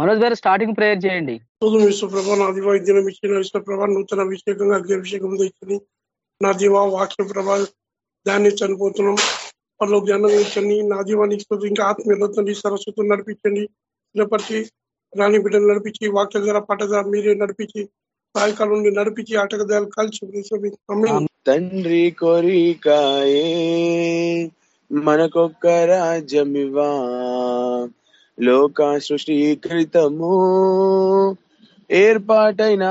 మనోజ్ గారు starting prayer చేయండి. విశ్వప్రభ నా దివా దినం ఇచ్చిన విశ్వప్రభ నూతన అభిషేకంగా అభిషేకం తెచ్చింది నా దివా వాక్య ప్రభ దాన్ని చనిపోతున్నాం. వాళ్ళు జ్ఞానం ఇచ్చండి నా దీవానికి ఇంకా ఆత్మీయతని సరస్వతం నడిపించండి. చిన్నప్పటి రాణి బిడ్డలు నడిపించి వాక్య ద్వారా పట్ట ద్వారా మీరే నడిపించి సాయంకాలం నుండి నడిపించి ఆటకదాలు కాల్చి ఆమేన్. తండ్రి కోరికాయే మనకొక్క రాజ్యమివా లోక సృష్టికృతము. ఏర్పాటైన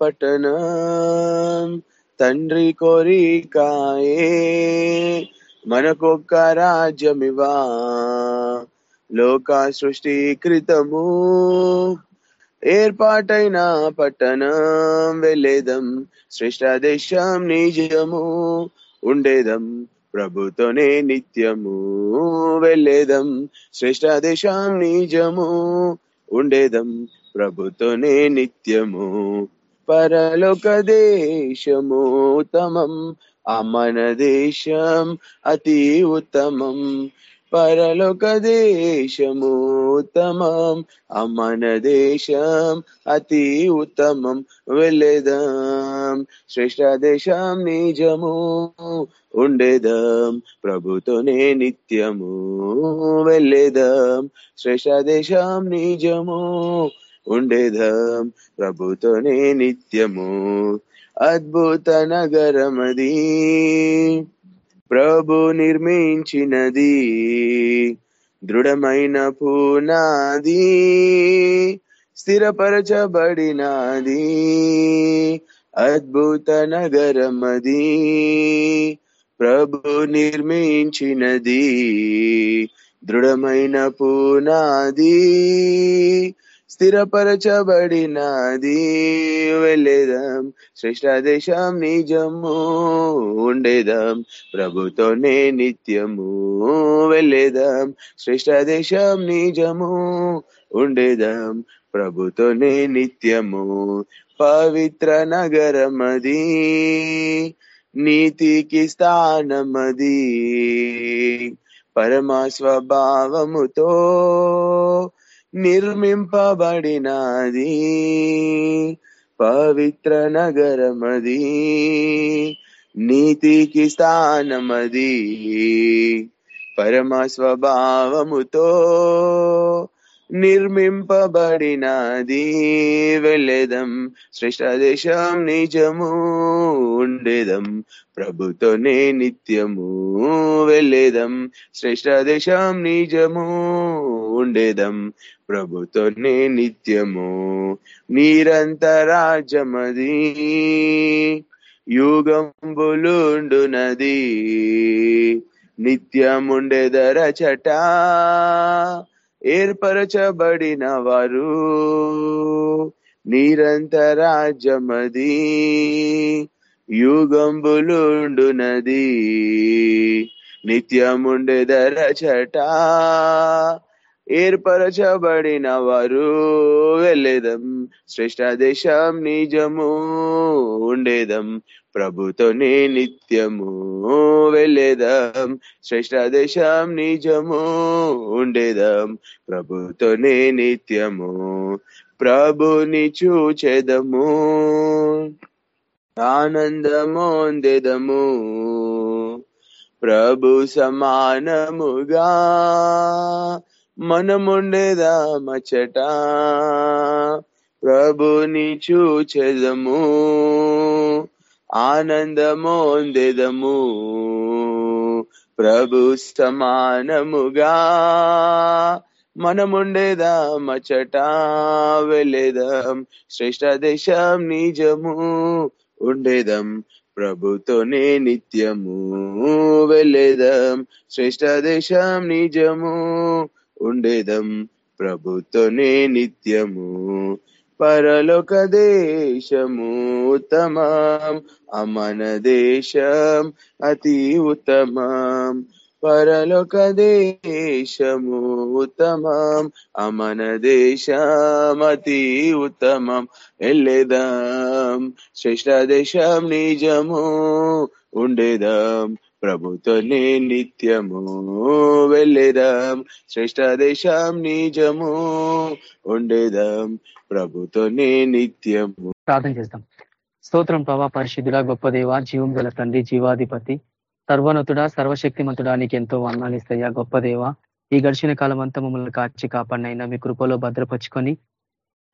పట్టణం. తండ్రి కోరికాయే. మనకొక్క రాజ్యమివా లోక సృష్టికృతము. ఏర్పాటైన పట్టణం. వెళ్ళేదం శ్రేష్ట దేశం నిజము. ఉండేదం ప్రభుతోనే నిత్యము వెళ్ళేదం. శ్రేష్ట దేశం నిజము ఉండేదం. ప్రభుతోనే నిత్యము పరలోక దేశము ఉత్తమం. ఆ మన దేశం అతి ఉత్తమం. పరలోక దేశము ఉత్తమం అమన దేశం అతి ఉత్తమం వెళ్ళేదాం శ్రేష్ట దేశం నిజము ఉండేదాం ప్రభుతోనే నిత్యము వెళ్ళేదాం శ్రేష్ట దేశం నిజము ఉండేదాం ప్రభుతోనే నిత్యము అద్భుత నగరమది. ప్రభు నిర్మించినది దృఢమైన పునాది స్థిరపరచబడినది అద్భుత నగరమది. ప్రభు నిర్మించినది దృఢమైన పునాది స్థిరపరచబడినది. వెళ్ళేదాం. శ్రేష్ట దేశం నిజము ఉండేదాం. ప్రభుతోనే నిత్యము వెళ్ళేదాం. శ్రేష్ట దేశం నిజము ఉండేదాం. ప్రభుతోనే నిత్యము పవిత్ర నగరమది. నీతికి స్థానమది. పరమ స్వభావముతో నిర్మింపబడినది. పవిత్ర నగరమది. నీతికి స్థానమది. పరమ స్వభావముతో నిర్మింపబడినది వెళ్ళేదం శ్రేష్ట దేశం నిజము ఉండేదం. ప్రభుతోనే నిత్యము వెళ్ళేదం శ్రేష్ట దేశం నిజము ఉండేదం. ప్రభుతోనే నిత్యము నిరంతరాజమది. యుగంబులుండునది. నిత్యముండెదర చట. ఏర్పరచబడిన వారు నిరంతరాజ్యమది యుగంబులుండునది నిత్యముండెదరచట. ఏర్పరచబడిన వారు వెళ్ళేదం శ్రేష్ట దేశం నిజము ఉండేదం. ప్రభుతోనే నిత్యము వెళ్ళేదాం శ్రేష్ట దేశం నిజము ఉండేదాం. ప్రభుతోనే నిత్యము ప్రభుని చూచెదము. ఆనందమొందెదము. ప్రభు సమానముగా మనముండేదామచట ప్రభుని చూచెదము ఆనందమోందెదము. ప్రభు సమానముగా మనముండేదామచట వెళ్ళేదాం శ్రేష్ట దేశం నిజము ఉండేదం ప్రభుతోనే నిత్యము. వెళ్ళేదాం శ్రేష్ట దేశం నిజము ఉండేదం. ప్రభుతోనే నిత్యము పరలోక దేశము ఉత్తమం. అమన దేశం అతి ఉత్తమం. పరలోక దేశము ఉత్తమం. అమన దేశం అతి ఉత్తమం. వెళ్ళేదాం శ్రేష్ట దేశం నిజము ఉండేదాం. ప్రభుతోనే నిత్యము వెళ్ళేదాం. శ్రేష్ట దేశం నిజము ఉండేదాం. ప్రభుతోనే నిత్యము. ప్రార్థన చేద్దాం. స్తోత్రం ప్రభా పరిశుద్ధుడా గొప్ప దేవ జీవం గల తండ్రి జీవాధిపతి సర్వనతుడా సర్వశక్తిమంతుడా నీకు ఎంతో వర్ణాలు ఇస్తాయా గొప్ప దేవ. ఈ గడిచిన కాలం అంతా మమ్మల్ని కాచి కాపాడినైనా మీ కృపలో భద్రపరుచుకొని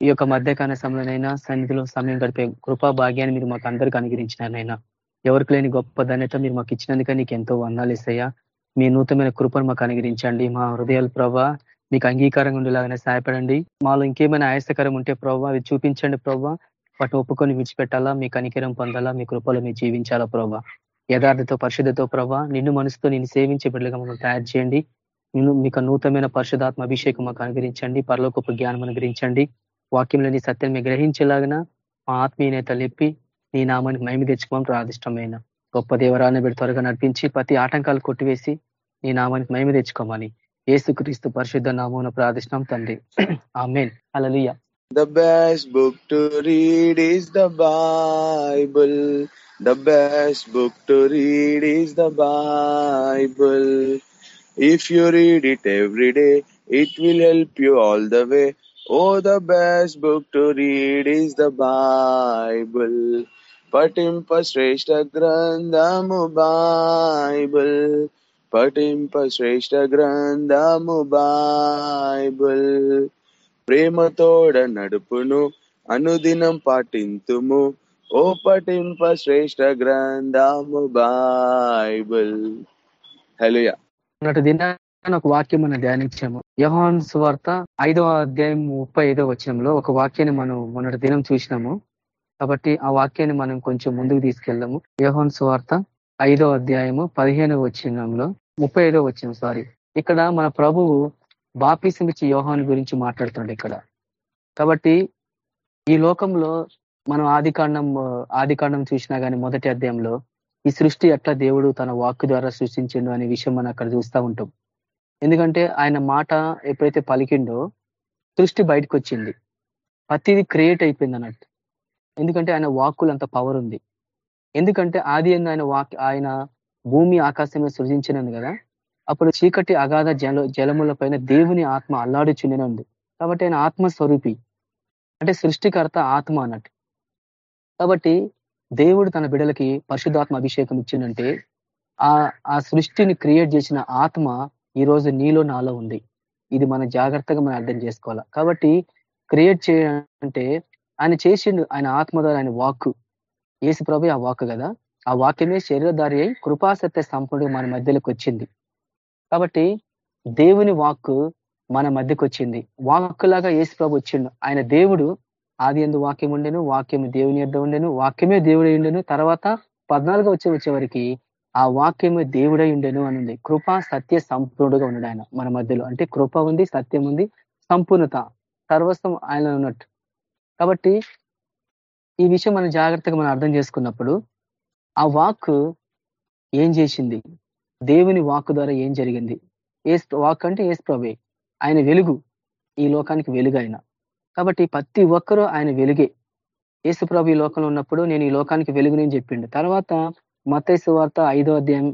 ఈ యొక్క మధ్యకాల సమయంలోనైనా సన్నిధిలో సమయం గడిపే కృపా భాగ్యాన్ని మీరు మాకు అందరికీ అనుగ్రహించినారనైనా. ఎవరికి లేని గొప్ప ధన్యత మీరు మాకు ఇచ్చినందుకే నీకు ఎంతో వందాలు ఇస్తాయా మీ నూతనమైన కృపను మాకు అనుగ్రహించండి. మా హృదయాలు ప్రభా మీకు అంగీకారంగా ఉండేలాగానే సహాయపడండి. మాలో ఇంకేమైనా ఆయాసకరం ఉంటే ప్రభావ అవి చూపించండి ప్రభావ వాటిని ఒప్పుకొని విడిచిపెట్టాలా మీ కనికరం పొందాలా మీ కృపలో మీరు జీవించాలా ప్రభా యథార్థతో పరిశుద్ధతో ప్రభా నిన్ను మనసుతో నేను సేవించే బిడ్డలుగా మమ్మల్ని తయారు చేయండి. నేను మీకు నూతనమైన పరిశుధాత్మ అభిషేకం మాకు అనుగ్రహించండి. పరలోకపు జ్ఞానం అనుగ్రహించండి. వాక్యంలోని సత్యాన్ని గ్రహించేలాగిన మా ఆత్మీయత లేపి నీ నామానికి మైమి తెచ్చుకోమని ప్రాదిష్టమైన గొప్ప దేవరాన్ని బిడ్డ త్వరగా నడిపించి ప్రతి ఆటంకాలు కొట్టివేసి నీ నామానికి మైమి తెచ్చుకోమని ఏసుక్రీస్తు పరిశుద్ధ నామం ప్రార్థిష్టం తండ్రి ఆమెన్ అలలియ The best book to read is the Bible. The best book to read is the Bible. If you read it every day, it will help you all the way. Oh, the best book to read is the Bible. పఠింప శ్రేష్ఠ గ్రంథము Bible. పఠింప శ్రేష్ఠ గ్రంథము Bible. ప్రేమతోడ నడుపును అనుదినం పాటింతుము. ఓ పఠింప శ్రేష్ఠ గ్రంథము Bible. హలోయా మొన్నటి దినాన్ని ఒక వాక్యం మనం ధ్యానించాము. యహాన్ సువార్త ఐదవ అధ్యాయం ముప్పై ఐదవ వచనంలో ఒక వాక్యాన్ని మనం మొన్నటి దినం చూసినాము. కాబట్టి ఆ వాక్యాన్ని మనం కొంచెం ముందుకు తీసుకెళ్దాము. యోహన్ సువార్త ఐదో అధ్యాయము పదిహేనవ వచ్చినంలో ముప్పై ఐదో వచ్చిన సారీ ఇక్కడ మన ప్రభువు బాపీసం ఇచ్చి యోహాన్ గురించి మాట్లాడుతున్నాడు ఇక్కడ. కాబట్టి ఈ లోకంలో మనం ఆదికాండం ఆదికాండం చూసినా కానీ మొదటి అధ్యాయంలో ఈ సృష్టి ఎట్లా దేవుడు తన వాక్ ద్వారా సృష్టించిండు అనే విషయం మనం అక్కడ చూస్తూ ఉంటాం. ఎందుకంటే ఆయన మాట ఎప్పుడైతే పలికిండో సృష్టి బయటకు వచ్చింది ప్రతిది క్రియేట్ అయిపోయింది అన్నట్టు. ఎందుకంటే ఆయన వాక్కులు అంత పవర్ ఉంది. ఎందుకంటే ఆది ఆయన వాక్ ఆయన భూమి ఆకాశమే సృజించినది కదా అప్పుడు చీకటి అగాధ జల జలముల పైన దేవుని ఆత్మ అల్లాడుచుండిన ఉంది కాబట్టి ఆయన ఆత్మ స్వరూపి. అంటే సృష్టికర్త ఆత్మ అన్నట్టు. కాబట్టి దేవుడు తన బిడలకి పరిశుద్ధాత్మ అభిషేకం ఇచ్చిందంటే ఆ ఆ సృష్టిని క్రియేట్ చేసిన ఆత్మ ఈ రోజు నీలో నాలో ఉంది. ఇది మన జాగ్రత్తగా మనం అర్థం చేసుకోవాలా. కాబట్టి క్రియేట్ చేయాలంటే ఆయన చేసిండు ఆయన ఆత్మ ద్వారా ఆయన వాక్కు. ఏసు ప్రభు ఆ వాక్ కదా? ఆ వాక్యమే శరీరధారి అయి కృపాసత్య సంపూర్ణ మన మధ్యలోకి వచ్చింది. కాబట్టి దేవుని వాక్కు మన మధ్యకు వచ్చింది. వాక్కులాగా ఏసు ప్రభు వచ్చిండు. ఆయన దేవుడు ఆది ఎందు వాక్యం ఉండెను వాక్యం దేవుని యొద్ ఉండేను వాక్యమే దేవుడై ఉండెను. తర్వాత పద్నాలుగు వచ్చే వచ్చేవరికి ఆ వాక్యమే దేవుడై ఉండెను అని ఉంది కృప సత్య సంపూర్ణుడుగా ఉన్నాడు ఆయన మన మధ్యలో. అంటే కృప ఉంది సత్యం ఉంది సంపూర్ణత సర్వస్వం ఆయన ఉన్నట్టు. కాబట్టి ఈ విషయం మనం జాగ్రత్తగా మనం అర్థం చేసుకున్నప్పుడు ఆ వాక్ ఏం చేసింది? దేవుని వాక్ ద్వారా ఏం జరిగింది? ఏ వాక్ అంటే ఏస్ ప్రభే ఆయన వెలుగు. ఈ లోకానికి వెలుగు ఆయన. కాబట్టి ప్రతి ఒక్కరూ ఆయన వెలుగే. ఏసు ప్రభు ఈ లోకంలో ఉన్నప్పుడు నేను ఈ లోకానికి వెలుగునని చెప్పిండు. తర్వాత మతైసు వార్త ఐదో అధ్యాయం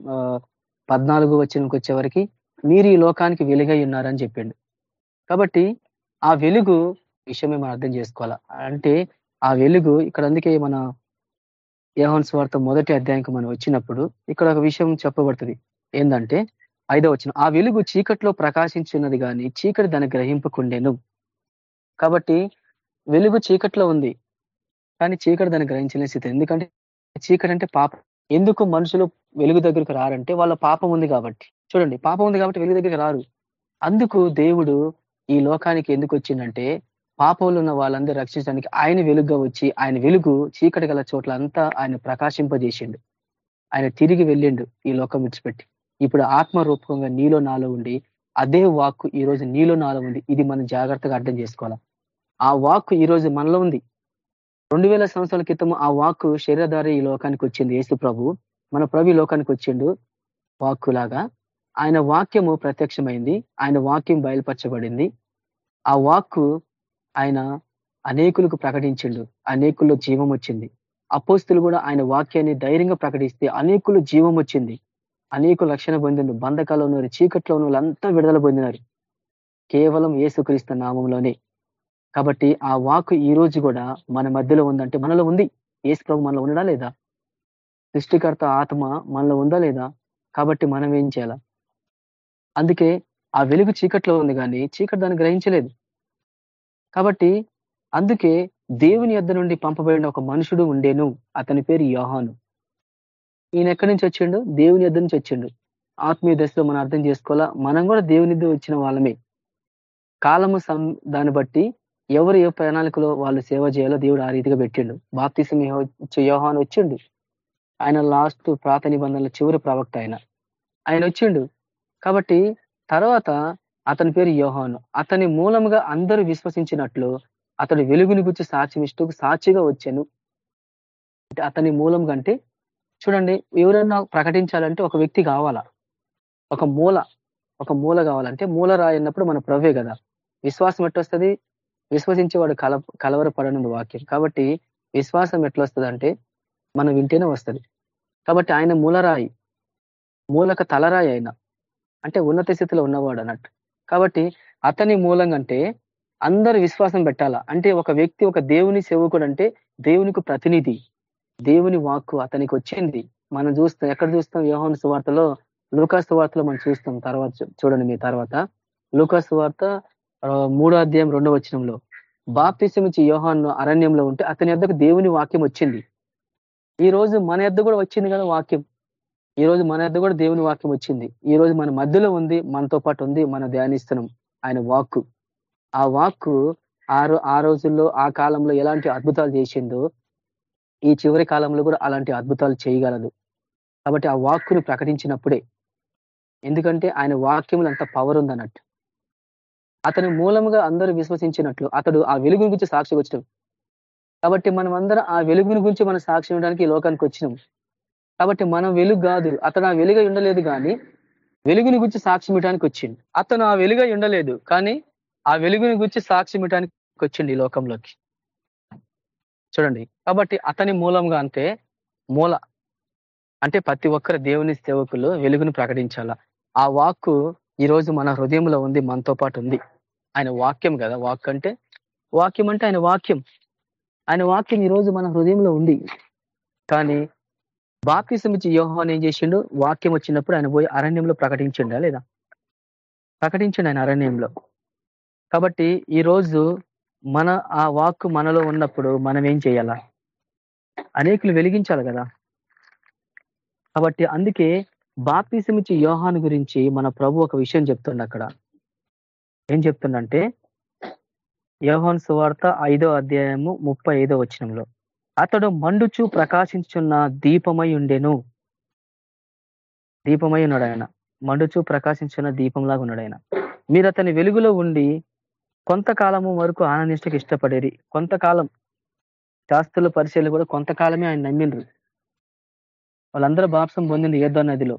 పద్నాలుగు వచ్చినకి వచ్చేవరకు మీరు ఈ లోకానికి వెలుగై ఉన్నారని చెప్పిండు. కాబట్టి ఆ వెలుగు విషయమే మనం అర్థం చేసుకోవాలా? అంటే ఆ వెలుగు ఇక్కడ అందుకే మన యోహన్ స్వార్థ మొదటి అధ్యాయంకి మనం వచ్చినప్పుడు ఇక్కడ ఒక విషయం చెప్పబడుతుంది. ఏంటంటే ఐదో వచ్చిన ఆ వెలుగు చీకట్లో ప్రకాశించినది కానీ చీకటి దాన్ని గ్రహింపకుండేను. కాబట్టి వెలుగు చీకట్లో ఉంది కానీ చీకటి దాన్ని గ్రహించలేని స్థితి. ఎందుకంటే చీకటి అంటే పాపం. ఎందుకు మనుషులు వెలుగు దగ్గరికి రారంటే వాళ్ళ పాపం ఉంది కాబట్టి. చూడండి పాపం ఉంది కాబట్టి వెలుగు దగ్గరికి రారు. అందుకు దేవుడు ఈ లోకానికి ఎందుకు వచ్చిందంటే పాపంలో ఉన్న వాళ్ళందరూ రక్షించడానికి ఆయన వెలుగుగా వచ్చి ఆయన వెలుగు చీకటి గల చోట్ల అంతా ఆయన ప్రకాశింపజేసిండు. ఆయన తిరిగి వెళ్ళిండు ఈ లోకం విడిచిపెట్టి. ఇప్పుడు ఆత్మరూపకంగా నీలో నాలో ఉండి అదే వాక్కు ఈ రోజు నీలో నాలో ఉంది. ఇది మనం జాగ్రత్తగా అర్థం చేసుకోవాలా? ఆ వాక్కు ఈ రోజు మనలో ఉంది. రెండు వేల సంవత్సరాల క్రితం ఆ వాక్కు శరీరధారి ఈ లోకానికి వచ్చింది. యేసు ప్రభు మన ప్రభు లోకానికి వచ్చిండు వాక్కు లాగా ఆయన వాక్యము ప్రత్యక్షమైంది. ఆయన వాక్యం బయలుపరచబడింది. ఆ వాక్కు ఆయన అనేకులకు ప్రకటించిండు అనేకుల్లో జీవం వచ్చింది. అపోస్తులు కూడా ఆయన వాక్యాన్ని ధైర్యంగా ప్రకటిస్తే అనేకులు జీవం వచ్చింది. అనేక రక్షణ పొందిండు బంధకాల్లో ఉన్నారు చీకట్లో ఉన్న వాళ్ళంతా విడుదల పొందినారు. కేవలం ఏసుక్రీస్తు నామంలోనే. కాబట్టి ఆ వాక్ ఈ రోజు కూడా మన మధ్యలో ఉందంటే మనలో ఉంది. ఏసు ప్రభు మనలో ఉండడా లేదా? సృష్టికర్త ఆత్మ మనలో ఉందా లేదా? కాబట్టి మనం ఏం చేయాల? అందుకే ఆ వెలుగు చీకట్లో ఉంది కానీ చీకటి దాన్ని గ్రహించలేదు. కాబట్టి అందుకే దేవుని యొద్ద నుండి పంపబడిన ఒక మనుషుడు ఉండేను. అతని పేరు యోహాను. ఈయన ఎక్కడి నుంచి వచ్చిండు? దేవుని యొద్ద నుంచి వచ్చిండు. ఆత్మీయ దశలో మనం అర్థం చేసుకోవాలా? మనం కూడా దేవుని వచ్చిన వాళ్ళమే. కాలము దాన్ని బట్టి ఎవరు ఏ ప్రణాళికలో వాళ్ళు సేవ చేయాలో దేవుడు ఆ రీతిగా పెట్టిండు. బాప్తిసం యోహాన్ వచ్చిండు. ఆయన లాస్ట్ ప్రాత నిబంధనల చివరి ప్రవక్త ఆయన. ఆయన వచ్చిండు. కాబట్టి తర్వాత అతని పేరు యోహాను. అతని మూలముగా అందరూ విశ్వసించినట్లు అతడు వెలుగుని గురించి సాక్ష్యం ఇస్తూ సాక్షిగా వచ్చాను. అతని మూలం కంటే చూడండి ఎవరైనా ప్రకటించాలంటే ఒక వ్యక్తి కావాలా? ఒక మూల ఒక మూల కావాలంటే మూల రాయన్నప్పుడు మన ప్రవే కదా. విశ్వాసం ఎట్లొస్తుంది? విశ్వసించేవాడు కల కలవరపడనుంది వాక్యం. కాబట్టి విశ్వాసం ఎట్లొస్తుంది అంటే మనం వింటేనే వస్తుంది. కాబట్టి ఆయన మూలరాయి మూలక తలరాయి ఆయన. అంటే ఉన్నత స్థితిలో ఉన్నవాడు అన్నట్టు కాబట్టి అతని మూలంగా అంటే అందరు విశ్వాసం పెట్టాలా? అంటే ఒక వ్యక్తి ఒక దేవుని సేవకుడు అంటే దేవునికి ప్రతినిధి. దేవుని వాక్కు అతనికి వచ్చింది. మనం చూస్తాం ఎక్కడ చూస్తాం? యోహన్ సువార్తలో లూకాసు వార్తలో మనం చూస్తాం తర్వాత చూడండి మీ తర్వాత. లూకాసు వార్త మూడో అధ్యాయం రెండో వచనంలో. బాప్తిసమిచ్చి యోహాన్ అరణ్యంలో ఉంటే అతని యొద్దకు దేవుని వాక్యం వచ్చింది. ఈ రోజు మన యొద్ద కూడా వచ్చింది కదా వాక్యం. ఈ రోజు మన యొద్ద కూడా దేవుని వాక్యం వచ్చింది. ఈ రోజు మన మధ్యలో ఉంది మనతో పాటు ఉంది మన ధ్యానిస్తున్నాం ఆయన వాక్కు. ఆ వాక్కు ఆ ఆ రోజుల్లో ఆ కాలంలో ఎలాంటి అద్భుతాలు చేసిందో ఈ చివరి కాలంలో కూడా అలాంటి అద్భుతాలు చేయగలదు. కాబట్టి ఆ వాక్కును ప్రకటించినప్పుడే. ఎందుకంటే ఆయన వాక్యములు అంత పవర్ ఉందన్నట్టు. అతని మూలముగా అందరూ విశ్వసించినట్లు అతడు ఆ వెలుగు గురించి సాక్షి వచ్చినాం కాబట్టి మనం అందరం ఆ వెలుగుని గురించి మనం సాక్షి ఇవ్వడానికి ఈ లోకానికి వచ్చినాం. కాబట్టి మనం వెలుగు కాదు. అతను ఆ వెలుగై ఉండలేదు కానీ వెలుగుని గురించి సాక్షి ఇవ్వడానికి వచ్చింది అతను ఆ వెలుగై ఉండలేదు కానీ ఆ వెలుగుని గురించి సాక్షి ఇవ్వడానికి వచ్చింది ఈ లోకంలోకి. చూడండి. కాబట్టి అతని మూలంగా అంటే మూల అంటే ప్రతి ఒక్కరు దేవుని సేవకులు వెలుగును ప్రకటించాల? ఆ వాక్కు ఈరోజు మన హృదయంలో ఉంది మనతో పాటు ఉంది. ఆయన వాక్యం కదా వాక్ అంటే వాక్యం అంటే ఆయన వాక్యం. ఆయన వాక్యం ఈరోజు మన హృదయంలో ఉంది. కానీ బాప్తిసం ఇచ్చి యోహాన్ ఏం చేసిండు? వాక్యం వచ్చినప్పుడు ఆయన పోయి అరణ్యంలో ప్రకటించిండా లేదా? ప్రకటించండి ఆయన అరణ్యంలో. కాబట్టి ఈరోజు మన ఆ వాక్ మనలో ఉన్నప్పుడు మనం ఏం చేయాలా? అనేకులు వెలిగించాలి కదా. కాబట్టి అందుకే బాప్తిసం ఇచ్చి యోహాన్ గురించి మన ప్రభు ఒక విషయం చెప్తుండ అక్కడ. ఏం చెప్తుండంటే యోహాన్ సువార్త ఐదో అధ్యాయము ముప్పై ఐదో వచనంలో. అతడు మండుచు ప్రకాశించున్న దీపమై ఉండెను. దీపమై ఉన్నాడు ఆయన. మండుచు ప్రకాశించున్న దీపంలాగా ఉన్నాడు ఆయన. మీరు అతని వెలుగులో ఉండి కొంతకాలము వరకు ఆనందించడానికి ఇష్టపడేది కొంతకాలం శాస్త్రుల పరిశీలన కూడా కొంతకాలమే ఆయన నమ్మిండ్రు. వాళ్ళందరూ బాప్సం పొందింది ఏదో నదిలో.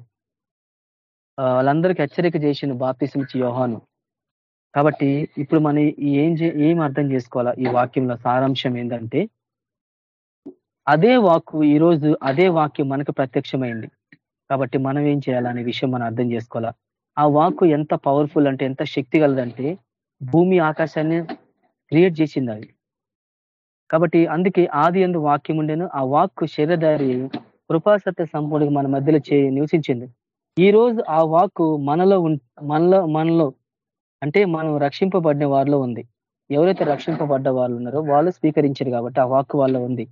వాళ్ళందరికీ హెచ్చరిక చేసిన బాప్తిసం ఇచ్చి యోహాను. కాబట్టి ఇప్పుడు మనం ఏం ఏం అర్థం చేసుకోవాలా ఈ వాక్యంలో సారాంశం ఏంటంటే అదే వాక్కు ఈరోజు అదే వాక్యం మనకు ప్రత్యక్షమైంది. కాబట్టి మనం ఏం చేయాలనే విషయం మనం అర్థం చేసుకోవాలా? ఆ వాక్కు ఎంత పవర్ఫుల్ అంటే ఎంత శక్తి కలదంటే భూమి ఆకాశాన్ని క్రియేట్ చేసింది అది. కాబట్టి అందుకే ఆది ఎందు వాక్యం ఉండేను. ఆ వాక్కు శరీరధారి కృపాసత్య సంపూర్ణగా మన మధ్యలో చే నివసించింది. ఈ రోజు ఆ వాక్కు మనలో మనలో మనలో అంటే మనం రక్షింపబడిన వారిలో ఉంది. ఎవరైతే రక్షింపబడ్డ వాళ్ళు ఉన్నారో వాళ్ళు స్వీకరించారు కాబట్టి ఆ వాక్కు వాళ్ళ ఉంది.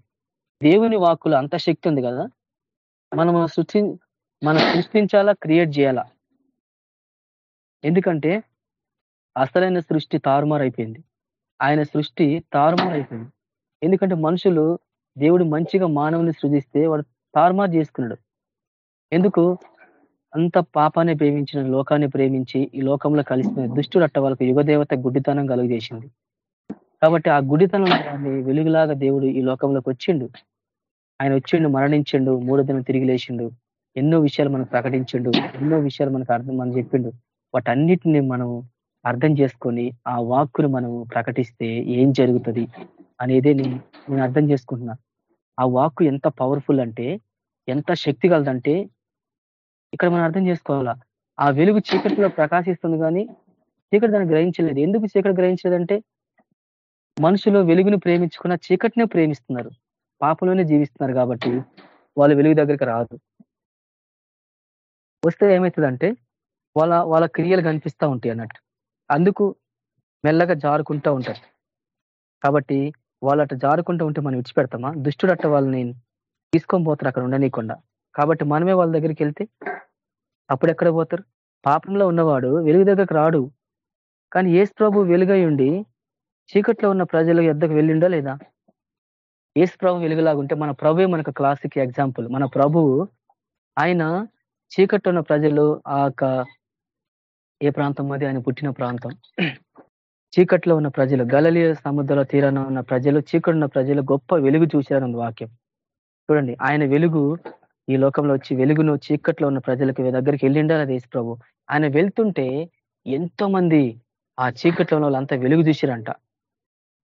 దేవుని వాక్కులు అంత శక్తి ఉంది కదా? మనం సృష్టి మనం సృష్టించాలా క్రియేట్ చేయాలా? ఎందుకంటే అసలైన సృష్టి తారుమారైపోయింది. ఆయన సృష్టి తారుమారైపోయింది. ఎందుకంటే మనుషులు దేవుడు మంచిగా మానవుని సృజిస్తే వాడు తారుమారు చేసుకున్నాడు. ఎందుకు? అంత పాపాన్ని ప్రేమించిన లోకాన్ని ప్రేమించి ఈ లోకంలో కలిసిన దుష్టుడు అట్ట వాళ్ళకి యుగదేవత గుడ్డితనం కలుగజేసింది. కాబట్టి ఆ గుడితనం వెలుగులాగా దేవుడు ఈ లోకంలోకి వచ్చిండు. ఆయన వచ్చిండు మరణించిండు మూడో దినం తిరిగి లేచిండు. ఎన్నో విషయాలు మనకు ప్రకటించిండు ఎన్నో విషయాలు మనకు అర్థం మనం చెప్పిండు. వాటన్నిటిని మనం అర్థం చేసుకొని ఆ వాక్కును మనం ప్రకటిస్తే ఏం జరుగుతుంది అనేది నేను అర్థం చేసుకుంటున్నా. ఆ వాక్కు ఎంత పవర్ఫుల్ అంటే ఎంత శక్తి కలదంటే ఇక్కడ మనం అర్థం చేసుకోవాలా? ఆ వెలుగు చీకటిలో ప్రకాశిస్తుంది కానీ చీకటి దాన్ని గ్రహించలేదు. ఎందుకు చీకటి గ్రహించలేదంటే మనుషులు వెలుగును ప్రేమించుకున్న చీకటినే ప్రేమిస్తున్నారు. పాపంలోనే జీవిస్తున్నారు కాబట్టి వాళ్ళు వెలుగు దగ్గరికి రాదు వస్తే ఏమవుతుందంటే వాళ్ళ వాళ్ళ క్రియలు కనిపిస్తూ ఉంటాయి అన్నట్టు. అందుకు మెల్లగా జారుకుంటూ ఉంటారు. కాబట్టి వాళ్ళు అట్లా జారుకుంటూ ఉంటే మనం విడిచిపెడతామా? దుష్టుడు అట్ట వాళ్ళని తీసుకొని పోతారు అక్కడ ఉండనీయకుండా. కాబట్టి మనమే వాళ్ళ దగ్గరికి వెళ్తే అప్పుడు ఎక్కడ పోతారు? పాపంలో ఉన్నవాడు వెలుగు దగ్గరకు రాడు. కానీ ఏసు ప్రభు వెలుగై ఉండి చీకట్లో ఉన్న ప్రజల ఎద్దకు వెళ్ళిండో లేదా? ఏసు ప్రభు వెలుగులాగుంటే మన ప్రభువే మనకు క్లాసిక్ ఎగ్జాంపుల్ మన ప్రభువు ఆయన చీకట్లో ఉన్న ప్రజలు ఆ ఏ ప్రాంతం అది? ఆయన పుట్టిన ప్రాంతం. చీకట్లో ఉన్న ప్రజలు గలలియ సముద్ర తీరాన ఉన్న ప్రజలు చీకటి ఉన్న ప్రజలు గొప్ప వెలుగు చూశారన్న వాక్యం. చూడండి ఆయన వెలుగు ఈ లోకంలో వచ్చి వెలుగును చీకట్లో ఉన్న ప్రజలకు దగ్గరికి వెళ్ళిండాలి దేశ ప్రభు? ఆయన వెళ్తుంటే ఎంతో మంది ఆ చీకట్లో ఉన్న వాళ్ళంతా వెలుగు చూసిరంట.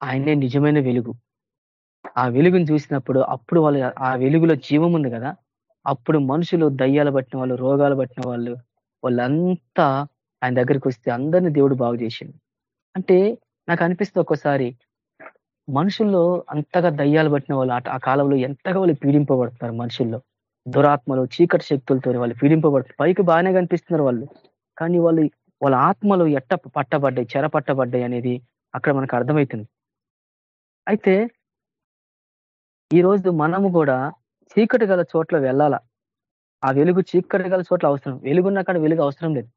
ఆయనే నిజమైన వెలుగు. ఆ వెలుగును చూసినప్పుడు అప్పుడు వాళ్ళు ఆ వెలుగులో జీవం ఉంది కదా. అప్పుడు మనుషులు దయ్యాలు పట్టిన వాళ్ళు రోగాలు పట్టిన వాళ్ళు వాళ్ళంతా ఆయన దగ్గరికి వస్తే అందరిని దేవుడు బాగు చేసింది అంటే నాకు అనిపిస్తుంది ఒక్కోసారి మనుషుల్లో అంతగా దయ్యాలు పట్టిన వాళ్ళు ఆ కాలంలో ఎంతగా వాళ్ళు పీడింపబడుతున్నారు మనుషుల్లో. దురాత్మలు చీకటి శక్తులతో వాళ్ళు పీడింపబడుతున్నారు. పైకి బాగానే కనిపిస్తున్నారు వాళ్ళు. కానీ వాళ్ళు వాళ్ళ ఆత్మలు ఎట్ట పట్టబడ్డాయి చెర పట్టబడ్డాయి అనేది అక్కడ మనకు అర్థమవుతుంది. అయితే ఈరోజు మనము కూడా చీకటి గల చోట్ల వెళ్ళాలా? ఆ వెలుగు చీకటి గల చోట్ల అవసరం. వెలుగున్న కాడ వెలుగు అవసరం లేదు.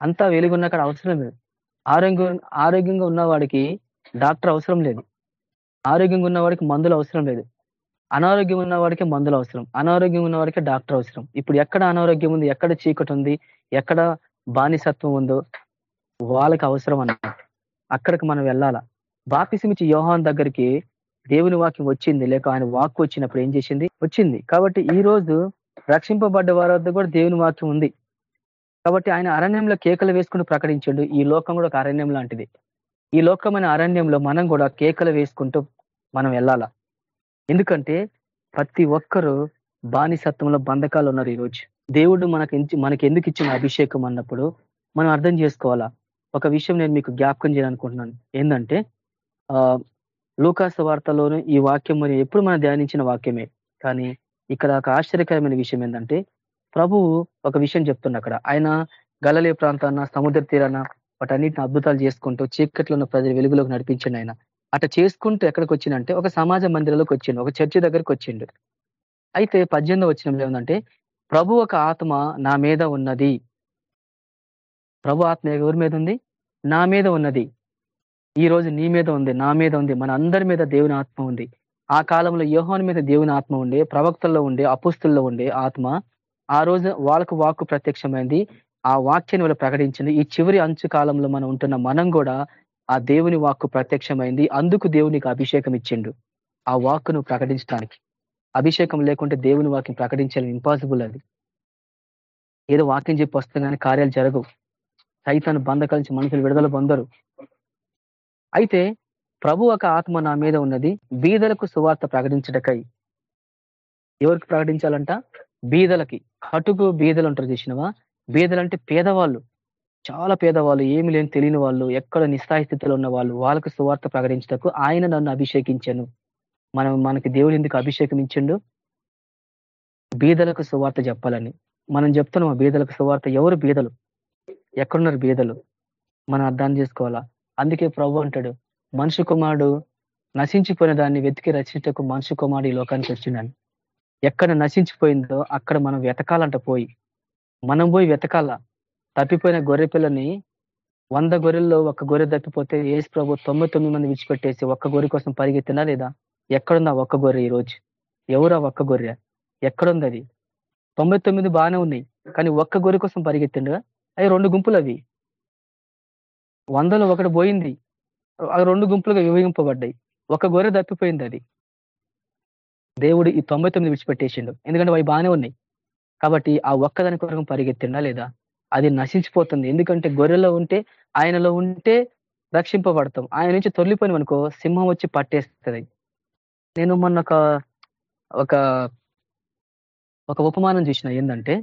అంతా వెలుగున్న కాడ అవసరం లేదు. ఆరోగ్యం ఆరోగ్యంగా ఉన్నవాడికి డాక్టర్ అవసరం లేదు. ఆరోగ్యంగా ఉన్నవాడికి మందులు అవసరం లేదు. అనారోగ్యం ఉన్నవాడికి మందులు అవసరం. అనారోగ్యం ఉన్నవాడికి డాక్టర్ అవసరం. ఇప్పుడు ఎక్కడ అనారోగ్యం ఉంది? ఎక్కడ చీకటి ఉంది? ఎక్కడ బానిసత్వం ఉందో వాళ్ళకి అవసరం అన్నమాట. అక్కడికి మనం వెళ్ళాలా? బాపిసిమిచ్చి యోహాన్ దగ్గరికి దేవుని వాక్యం వచ్చింది లేక ఆయన వాక్కు వచ్చినప్పుడు ఏం చేసింది? వచ్చింది. కాబట్టి ఈ రోజు రక్షింపబడ్డ వారి వద్ద కూడా దేవుని వాక్యం ఉంది. కాబట్టి ఆయన అరణ్యంలో కేకలు వేసుకుని ప్రకటించండు. ఈ లోకం కూడా ఒక అరణ్యం లాంటిది. ఈ లోకమైన అరణ్యంలో మనం కూడా కేకలు వేసుకుంటూ మనం వెళ్ళాలా. ఎందుకంటే ప్రతి ఒక్కరూ బానిసత్వంలో బంధకాలు ఉన్నారు ఈరోజు దేవుడు మనకి మనకి ఎందుకు ఇచ్చిన అభిషేకం అన్నప్పుడు మనం అర్థం చేసుకోవాలా? ఒక విషయం నేను మీకు జ్ఞాపకం చేయాలనుకుంటున్నాను. ఏంటంటే లూకాస వార్తలోనూ ఈ వాక్యం మరి ఎప్పుడు మనం ధ్యానించిన వాక్యమే. కానీ ఇక్కడ ఒక ఆశ్చర్యకరమైన విషయం ఏంటంటే ప్రభువు ఒక విషయం చెప్తున్న అక్కడ. ఆయన గలలే ప్రాంతాన సముద్ర తీరాన వాటన్నిటిని అద్భుతాలు చేసుకుంటూ చీకట్లో ఉన్న ప్రజలు వెలుగులోకి నడిపించండి ఆయన. అట్లా చేసుకుంటూ ఎక్కడికి వచ్చిందంటే ఒక సమాజ మందిరంలోకి వచ్చిండు ఒక చర్చి దగ్గరికి వచ్చిండు. అయితే పద్దెనిమిది వచ్చిన ఏమందంటే ప్రభు ఒక ఆత్మ నా మీద ఉన్నది. ప్రభు ఆత్మ ఎవరి మీద ఉంది? నా మీద ఉన్నది. ఈ రోజు నీ మీద ఉంది నా మీద ఉంది మన అందరి మీద దేవుని ఆత్మ ఉంది. ఆ కాలంలో యోహాన్ మీద దేవుని ఆత్మ ఉండే ప్రవక్తల్లో ఉండే అపుస్తుల్లో ఉండే ఆత్మ ఆ రోజు వాళ్ళకు వాక్కు ప్రత్యక్షమైంది. ఆ వాక్యాన్ని వాళ్ళు ప్రకటించింది. ఈ చివరి అంచు కాలంలో మనం ఉంటున్న మనం కూడా ఆ దేవుని వాక్కు ప్రత్యక్షమైంది. అందుకు దేవునికి అభిషేకం ఇచ్చిండు. ఆ వాక్కును ప్రకటించడానికి అభిషేకం లేకుంటే దేవుని వాక్యం ప్రకటించాలి ఇంపాసిబుల్ అది. ఏదో వాక్యం చెప్పి వస్తే కానీ కార్యాలు జరగవు. సైతాన్ని బంధకాల నుంచి మనుషులు విడుదల పొందరు. అయితే ప్రభు ఒక ఆత్మ నా మీద ఉన్నది బీదలకు సువార్త ప్రకటించటకై. ఎవరికి ప్రకటించాలంట? బీదలకి. కటుకు బీదలు ఉంటారు చూసినవా? బీదలంటే పేదవాళ్ళు. చాలా పేదవాళ్ళు ఏమి లేని తెలియని వాళ్ళు ఎక్కడ నిస్థాయి స్థితిలో ఉన్న వాళ్ళు వాళ్ళకు సువార్త ప్రకటించటకు ఆయన నన్ను అభిషేకించాను. మనం మనకి దేవుడు ఎందుకు అభిషేకం ఇచ్చిండు? బీదలకు సువార్త చెప్పాలని. మనం చెప్తున్నాం బీదలకు సువార్త ఎవరు బీదలు? ఎక్కడున్నారు బీదలు? మనం అర్థం చేసుకోవాలా? అందుకే ప్రభు అంటాడు మనుషు కుమారుడు నశించిపోయిన దాన్ని వెతికి రచించటకు మనుషు కుమారుడు ఈ లోకానికి వచ్చిందని ఎక్కడ నశించిపోయిందో అక్కడ మనం వెతకాలంట పోయి. మనం పోయి వెతకాల? తప్పిపోయిన గొర్రె పిల్లని వంద గొర్రెల్లో ఒక గొర్రె తప్పిపోతే ఏసు ప్రభు తొంభై తొమ్మిది మంది విడిచిపెట్టేసి ఒక్క గొర్రె కోసం పరిగెత్తినా లేదా? ఎక్కడుందా ఒక్క గొర్రె ఈరోజు? ఎవరా ఒక్క గొర్రె? ఎక్కడుంది అది? తొంభై తొమ్మిది బాగానే ఉన్నాయి కానీ ఒక్క గొర్రె కోసం పరిగెత్తిండగా అవి రెండు గుంపులు అవి వందలో ఒకటి పోయింది. అవి రెండు గుంపులుగా విభజింపబడ్డాయి. ఒక గొర్రె తప్పిపోయింది అది. దేవుడు ఈ తొంభై తొమ్మిది విడిచిపెట్టేసిండు. ఎందుకంటే అవి బాగానే ఉన్నాయి. కాబట్టి ఆ ఒక్కదాని కొరకు పరిగెత్తిండా లేదా? అది నశించిపోతుంది. ఎందుకంటే గొర్రెలో ఉంటే ఆయనలో ఉంటే రక్షింపబడతాం. ఆయన నుంచి తొలిపోయిన అనుకో సింహం వచ్చి పట్టేస్తుంది. నేను మొన్న ఒక ఒక ఒక ఉపమానం చూసిన ఏంటంటే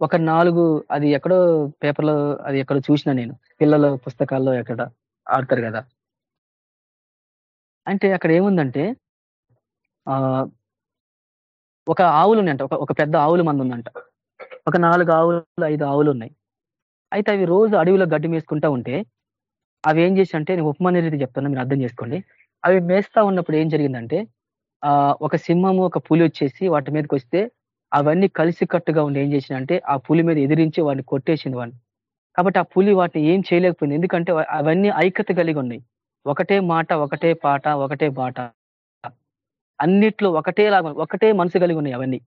ఒక నాలుగు అది ఎక్కడో పేపర్లో అది ఎక్కడో చూసిన నేను. పిల్లల పుస్తకాల్లో ఎక్కడ ఆడతారు కదా. అంటే అక్కడ ఏముందంటే ఆ ఒక ఆవులు ఉన్నాయంట ఒక పెద్ద ఆవులు మంది ఉందంట. ఒక నాలుగు ఆవులు ఐదు ఆవులు ఉన్నాయి. అయితే అవి రోజు అడవిలో గడ్డి మేసుకుంటా ఉంటే అవి ఏం చేసి అంటే నేను ఉపమాన రీతి చెప్తున్నా మీరు అర్థం చేసుకోండి. అవి మేస్తా ఉన్నప్పుడు ఏం జరిగిందంటే ఆ ఒక సింహము ఒక పులి వచ్చేసి వాటి మీదకి వస్తే అవన్నీ కలిసి కట్టుగా ఉండి ఏం అంటే ఆ పులి మీద ఎదిరించి వాడిని కొట్టేసింది వాడిని. కాబట్టి ఆ పులి వాటిని ఏం చేయలేకపోయింది. ఎందుకంటే అవన్నీ ఐక్యత కలిగి ఉన్నాయి. ఒకటే మాట ఒకటే పాట ఒకటే బాట. అన్నిట్లో ఒకటే లాగా ఒకటే మనసు కలిగి ఉన్నాయి అవన్నీ.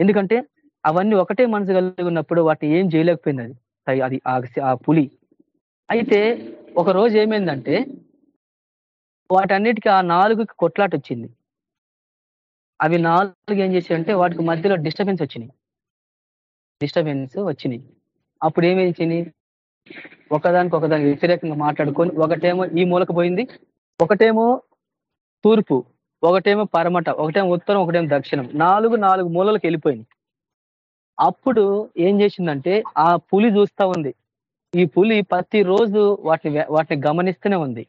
ఎందుకంటే అవన్నీ ఒకటే మనసు కలిగి ఉన్నప్పుడు వాటిని ఏం చేయలేకపోయింది అది. అది ఆ పులి. అయితే ఒక రోజు ఏమైందంటే వాటన్నిటికీ ఆ నాలుగు కొట్లాట వచ్చింది అవి నాలుగు ఏం చేశాయంటే వాటికి మధ్యలో డిస్టర్బెన్స్ వచ్చినాయి. డిస్టర్బెన్స్ వచ్చినాయి. అప్పుడు ఏమేసింది ఒకదానికి ఒకదానికి వ్యతిరేకంగా మాట్లాడుకొని ఒకటేమో ఈ మూలకు పోయింది ఒకటేమో తూర్పు ఒకటేమో పరమట ఒకటేమో ఉత్తరం ఒకటేమో దక్షిణం. నాలుగు నాలుగు మూలలకు వెళ్ళిపోయింది. అప్పుడు ఏం చేసిందంటే ఆ పులి చూస్తా ఉంది. ఈ పులి ప్రతి రోజు వాటిని వాటిని గమనిస్తూనే ఉంది.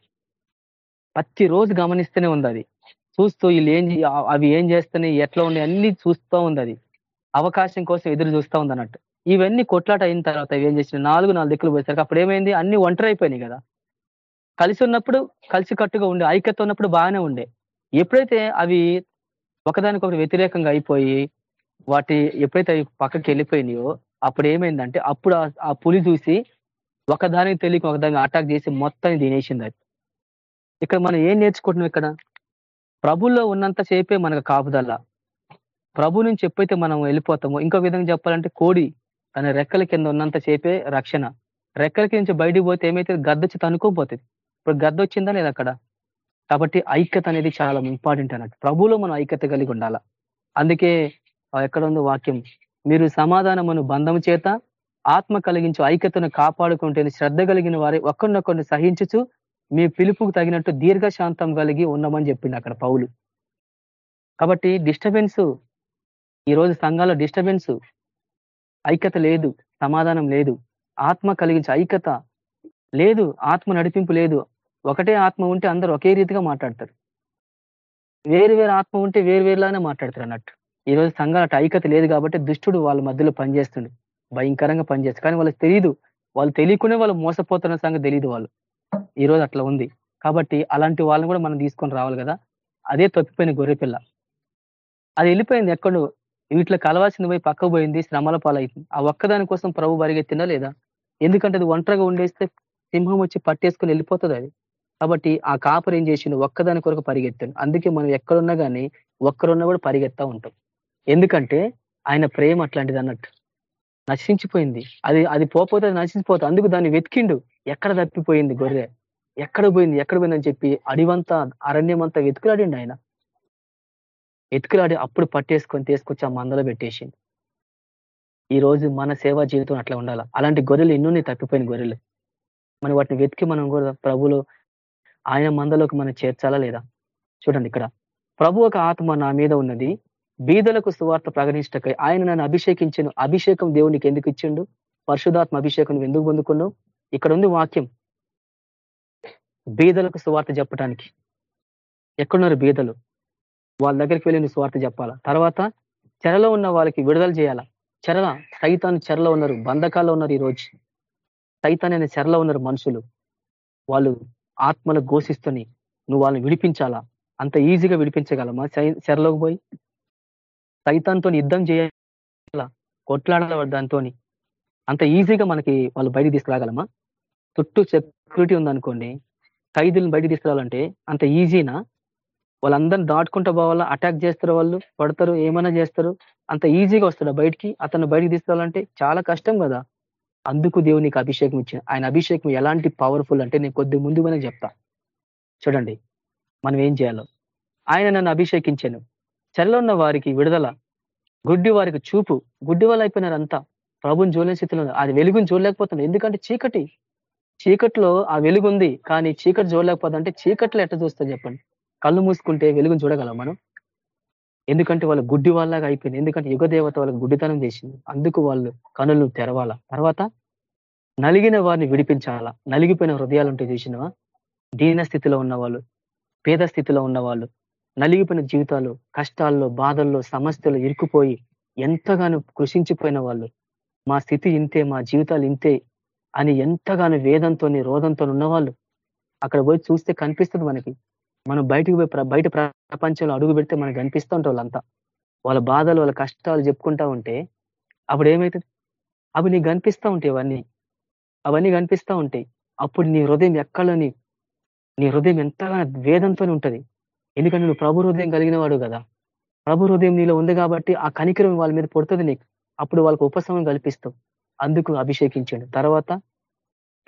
ప్రతి రోజు గమనిస్తూనే ఉంది అది. చూస్తూ వీళ్ళు ఏం అవి ఏం చేస్తున్నాయి ఎట్లా ఉన్నాయి అన్ని చూస్తూ ఉంది అది. అవకాశం కోసం ఎదురు చూస్తూ ఉంది అన్నట్టు. ఇవన్నీ కొట్లాట అయిన తర్వాత ఏం చేసిన నాలుగు నాలుగు దిక్కులు పోయేసరికి అప్పుడు ఏమైంది? అన్ని ఒంటరి అయిపోయినాయి కదా. కలిసి ఉన్నప్పుడు కలిసి కట్టుగా ఉండే ఐక్యత ఉన్నప్పుడు బాగానే ఉండే. ఎప్పుడైతే అవి ఒకదానికొకటి వ్యతిరేకంగా అయిపోయి వాటి ఎప్పుడైతే అవి పక్కకి వెళ్ళిపోయినాయో అప్పుడు ఏమైందంటే అప్పుడు ఆ పులి చూసి ఒకదానికి తెలియక ఒకదాన్ని అటాక్ చేసి మొత్తం తినేసింది అది. ఇక్కడ మనం ఏం నేర్చుకుంటున్నాం ఇక్కడ? ప్రభుల్లో ఉన్నంత సేపే మనకు కాపుదల. ప్రభు నుంచి ఎప్పుడైతే మనం వెళ్ళిపోతామో ఇంకో విధంగా చెప్పాలంటే కోడి తన రెక్కల కింద ఉన్నంత సేపే రక్షణ. రెక్కల నుంచి బయటికి పోతే ఏమైతే గద్దొచ్చి తనుకోపోతుంది ఇప్పుడు గద్ద వచ్చిందా లేదు అక్కడ? కాబట్టి ఐక్యత అనేది చాలా ఇంపార్టెంట్ అన్నట్టు. ప్రభులో మనం ఐక్యత కలిగి ఉండాల? అందుకే ఎక్కడ ఉందో వాక్యం. మీరు సమాధానమును బంధం చేత ఆత్మ కలిగించు ఐక్యతను కాపాడుకుంటే శ్రద్ధ కలిగిన వారి ఒకరినొకరిని సహించుచు మీ పిలుపుకు తగినట్టు దీర్ఘశాంతం కలిగి ఉన్నామని చెప్పిండు అక్కడ పౌలు. కాబట్టి డిస్టర్బెన్స్ ఈరోజు సంఘాల డిస్టర్బెన్స్ ఐక్యత లేదు సమాధానం లేదు. ఆత్మ కలిగించే ఐక్యత లేదు ఆత్మ నడిపింపు లేదు. ఒకటే ఆత్మ ఉంటే అందరూ ఒకే రీతిగా మాట్లాడతారు. వేరు వేరు ఆత్మ ఉంటే వేరు వేరులానే మాట్లాడతారు అన్నట్టు. ఈరోజు సంఘాల ఐక్యత లేదు కాబట్టి దుష్టుడు వాళ్ళ మధ్యలో పనిచేస్తుంది భయంకరంగా పనిచేస్తారు కానీ వాళ్ళకి తెలియదు వాళ్ళు తెలియకునే వాళ్ళు మోసపోతున్న సంగతి తెలియదు వాళ్ళు. ఈ రోజు అట్లా ఉంది. కాబట్టి అలాంటి వాళ్ళని కూడా మనం తీసుకొని రావాలి కదా. అదే తప్పిపోయిన గొర్రెపిల్ల. అది వెళ్ళిపోయింది ఎక్కడు. వీటిలో కలవాల్సింది పోయి పక్క పోయింది శ్రమల పాలైంది. ఆ ఒక్కదాని కోసం ప్రభు పరిగెత్తిందా లేదా? ఎందుకంటే అది ఒంటరిగా ఉండేస్తే సింహం వచ్చి పట్టేసుకొని వెళ్ళిపోతుంది అది. కాబట్టి ఆ కాపర్ ఏం చేసింది ఒక్కదాని కొరకు పరిగెత్తాను అందుకే మనం ఎక్కడున్నా కానీ ఒక్కరున్నా కూడా పరిగెత్తా ఉంటాం. ఎందుకంటే ఆయన ప్రేమ అట్లాంటిది అన్నట్టు. నశించిపోయింది. అది అది పోతే నశించిపోతుంది. అందుకు దాన్ని వెతికిండు. ఎక్కడ తప్పిపోయింది గొర్రె? ఎక్కడ పోయింది? ఎక్కడ పోయిందని చెప్పి అడివంతా అరణ్యం అంతా వెతుకులాడిండి ఆయన. వెతుకులాడి అప్పుడు పట్టేసుకొని తీసుకొచ్చి ఆ మందలో పెట్టేసింది ఈ రోజు మన సేవా జీవితం అట్లా ఉండాలి? అలాంటి గొర్రెలు ఎన్నోనే తప్పిపోయిన గొర్రెలు. మనం వాటిని వెతికి మనం కూడా ప్రభులో ఆయన మందలోకి మనం చేర్చాలా లేదా? చూడండి ఇక్కడ. ప్రభు ఒక ఆత్మ నా మీద ఉన్నది. బీదలకు సువార్త ప్రకటించటకై ఆయన నన్ను అభిషేకించను. అభిషేకం దేవునికి ఎందుకు ఇచ్చిండు? పరిశుధాత్మ అభిషేకం ఎందుకు పొందుకున్నావు? ఇక్కడ ఉంది వాక్యం. బీదలకు సువార్త చెప్పడానికి ఎక్కడున్నారు బీదలు? వాళ్ళ దగ్గరికి వెళ్ళి సువార్త చెప్పాలా? తర్వాత చెరలో ఉన్న వాళ్ళకి విడుదల చేయాలా? చెరల? సైతాన్ని చెరలో ఉన్నారు బంధకాల్లో ఉన్నారు ఈ రోజు. సైతాన్ అనే చెరలో ఉన్నారు మనుషులు. వాళ్ళు ఆత్మలు ఘోషిస్తుని నువ్వు వాళ్ళని విడిపించాలా? అంత ఈజీగా విడిపించగలమా? చెరలోకి పోయి? సైతాన్తో యుద్ధం చేయాల? కొట్లాడాల దాంతో అంత ఈజీగా మనకి వాళ్ళు బయటికి తీసుకురాగలమా? చుట్టూ సెక్యూరిటీ ఉందనుకోండి ఖైదీలను బయట తీసుకురావాలంటే అంత ఈజీనా వాళ్ళందరిని దాటుకుంటూ పోవాలా? అటాక్ చేస్తారు వాళ్ళు? పడతారు? ఏమైనా చేస్తారు? అంత ఈజీగా వస్తాడు బయటికి? అతను బయటికి తీసుకురావాలంటే చాలా కష్టం కదా. అందుకు దేవునికి అభిషేకం ఇచ్చిన. ఆయన అభిషేకం ఎలాంటి పవర్ఫుల్ అంటే నేను కొద్ది ముందుగానే చెప్తా. చూడండి మనం ఏం చేయాలో. ఆయన నన్ను అభిషేకించాను. చెరలో ఉన్న వారికి విడుదల గుడ్డి వారికి చూపు. గుడ్డి వాళ్ళు అయిపోయినారు అంతా ప్రభుని చూడలేని స్థితిలో అది వెలుగుని చూడలేకపోతున్నాడు ఎందుకంటే చీకటి. చీకట్లో ఆ వెలుగు ఉంది కానీ చీకటి చూడలేకపోతే అంటే చీకట్లో ఎట్లా చూస్తా చెప్పండి? కళ్ళు మూసుకుంటే వెలుగుని చూడగలం మనం? ఎందుకంటే వాళ్ళ గుడ్డి వాళ్ళగా అయిపోయింది ఎందుకంటే యుగదేవత వాళ్ళకి గుడ్డితనం చేసింది. అందుకు వాళ్ళు కనులు తెరవాల? తర్వాత నలిగిన వారిని విడిపించాలా? నలిగిపోయిన హృదయాలు ఉంటే చూసినవా? దీన స్థితిలో ఉన్నవాళ్ళు పేద స్థితిలో ఉన్నవాళ్ళు నలిగిపోయిన జీవితాలు కష్టాల్లో బాధల్లో సమస్యలు ఇరుక్కుపోయి ఎంతగానో కృషించిపోయిన వాళ్ళు మా స్థితి ఇంతే మా జీవితాలు ఇంతే అని ఎంతగానో వేదంతో రోదంతో ఉన్నవాళ్ళు అక్కడ పోయి చూస్తే కనిపిస్తుంది మనకి. మనం బయటకు పోయి బయట ప్రపంచంలో అడుగు పెడితే మనకు కనిపిస్తూ ఉంటాం వాళ్ళంతా. వాళ్ళ బాధలు వాళ్ళ కష్టాలు చెప్పుకుంటా ఉంటే అప్పుడు ఏమవుతుంది అవి నీకు కనిపిస్తూ ఉంటాయి అవన్నీ. అవన్నీ కనిపిస్తూ ఉంటాయి. అప్పుడు నీ హృదయం ఎక్కడని నీ హృదయం ఎంతగా వేదంతోనే ఉంటది. ఎందుకంటే నువ్వు ప్రభు హృదయం కలిగిన వాడు కదా. ప్రభు హృదయం నీలో ఉంది కాబట్టి ఆ కనికరం వాళ్ళ మీద పడుతుంది నీకు. అప్పుడు వాళ్ళకు ఉపశమనం కల్పిస్తావు. అందుకు అభిషేకించండి. తర్వాత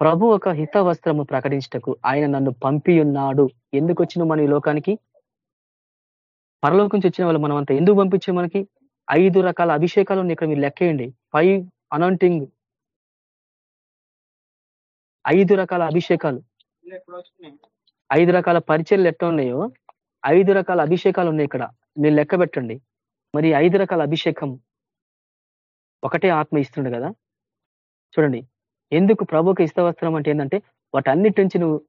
ప్రభు ఒక హిత వస్త్రము ప్రకటించటకు ఆయన నన్ను పంపి ఉన్నాడు ఎందుకు వచ్చిన మన ఈ లోకానికి? పరలోకం నుంచి వచ్చిన వాళ్ళు మనం అంతా ఎందుకు పంపించే మనకి? ఐదు రకాల అభిషేకాలు ఉన్నాయి. ఇక్కడ మీరు లెక్కేయండి. ఫైవ్ అనాంటింగ్ ఐదు రకాల అభిషేకాలు. ఐదు రకాల పరిచయలు ఎట్ట ఉన్నాయో? ఐదు రకాల అభిషేకాలు ఉన్నాయి ఇక్కడ. మీరు లెక్క పెట్టండి. మరి ఐదు రకాల అభిషేకం ఒకటే ఆత్మ ఇస్తుండే కదా? చూడండి. ఎందుకు ప్రభుకి ఇష్టవస్త్రం అంటే ఏంటంటే వాటన్నిటి నుంచి నువ్వు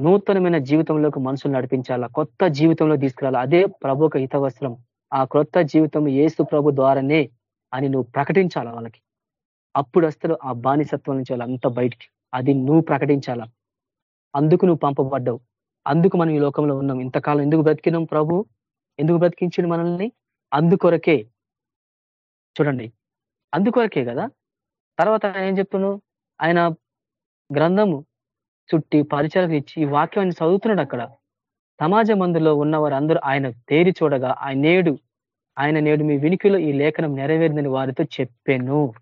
నూతనమైన జీవితంలోకి మనుషులు నడిపించాలా కొత్త జీవితంలో తీసుకురాలా. అదే ప్రభుక హితవస్త్రం ఆ క్రొత్త జీవితం ఏసు ప్రభు ద్వారానే అని నువ్వు ప్రకటించాలా వాళ్ళకి. అప్పుడు వస్తారు ఆ బానిసత్వం నుంచి అంత బయటికి. అది నువ్వు ప్రకటించాలా. అందుకు నువ్వు పంపబడ్డావు. అందుకు మనం ఈ లోకంలో ఉన్నాం. ఇంతకాలం ఎందుకు బ్రతికినాం ప్రభు? ఎందుకు బ్రతికించిండు మనల్ని? అందుకొరకే. చూడండి. అందుకొరకే కదా? తర్వాత ఏం చెప్తున్నావు ఆయన గ్రంథము చుట్టి పరిచయం ఇచ్చి ఈ వాక్యాన్ని చదువుతున్నాడు అక్కడ. సమాజ మందులో ఉన్నవారు అందరూ ఆయన తేరి చూడగా ఆయన నేడు ఆయన నేడు మీ వినికిలో ఈ లేఖనం నెరవేరిందని వారితో చెప్పాను.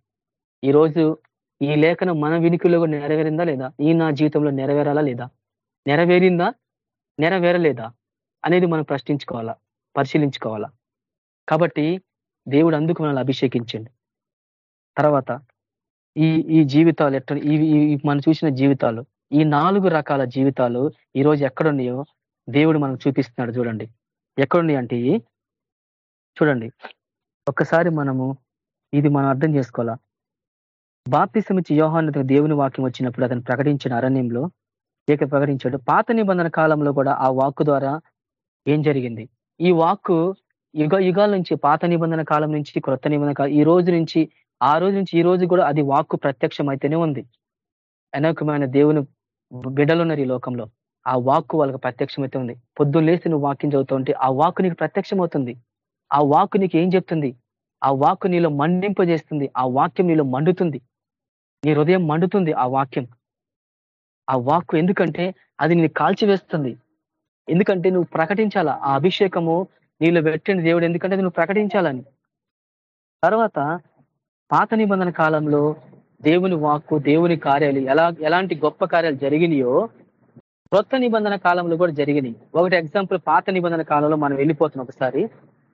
ఈరోజు ఈ లేఖనం మన వినికిలో నెరవేరిందా లేదా? ఈ నా జీవితంలో నెరవేరాలా లేదా? నెరవేరిందా? నెరవేరలేదా? అనేది మనం ప్రశ్నించుకోవాలా పరిశీలించుకోవాలా. కాబట్టి దేవుడు అందుకు మనల్ని అభిషేకించండి. తర్వాత ఈ ఈ జీవితాలు ఎట్ట ఇవి మనం చూసిన జీవితాలు ఈ నాలుగు రకాల జీవితాలు ఈరోజు ఎక్కడున్నాయో దేవుడు మనకు చూపిస్తున్నాడు చూడండి. ఎక్కడున్నాయి అంటే చూడండి. ఒక్కసారి మనము ఇది మనం అర్థం చేసుకోవాలా? బాప్తిసం ఇచ్చి యోహాను దేవుని వాక్యం వచ్చినప్పుడు అతను ప్రకటించిన అరణ్యంలో ఏక ప్రకటించాడు. పాత నిబంధన కాలంలో కూడా ఆ వాక్కు ద్వారా ఏం జరిగింది? ఈ వాక్కు యుగ యుగాల నుంచి పాత నిబంధన కాలం నుంచి క్రొత్త నిబంధన కాలం ఈ రోజు నుంచి ఆ రోజు నుంచి ఈ రోజు కూడా అది వాక్కు ప్రత్యక్షం అయితేనే ఉంది. అనేకమైన దేవుని బిడ్డలున్నారు ఈ లోకంలో. ఆ వాక్కు వాళ్ళకి ప్రత్యక్షమైతే ఉంది. పొద్దున్న లేసి నువ్వు వాక్యం చదువుతూ ఉంటే ఆ వాక్కు నీకు ప్రత్యక్షం అవుతుంది ఆ వాక్కు నీకు ఏం చెప్తుంది? ఆ వాక్కు నీలో మండింపజేస్తుంది. ఆ వాక్యం నీలో మండుతుంది. నీ హృదయం మండుతుంది ఆ వాక్యం. ఆ వాక్కు ఎందుకంటే అది నేను కాల్చివేస్తుంది. ఎందుకంటే నువ్వు ప్రకటించాలా? ఆ అభిషేకము నీళ్ళు పెట్టిన దేవుడు ఎందుకంటే నువ్వు ప్రకటించాలని. తర్వాత పాత నిబంధన కాలంలో దేవుని వాక్కు దేవుని కార్యాలు ఎలా ఎలాంటి గొప్ప కార్యాలు జరిగినాయో కొత్త నిబంధన కాలంలో కూడా జరిగినాయి. ఒకటి ఎగ్జాంపుల్ పాత నిబంధన కాలంలో మనం వెళ్ళిపోతున్నాం ఒకసారి.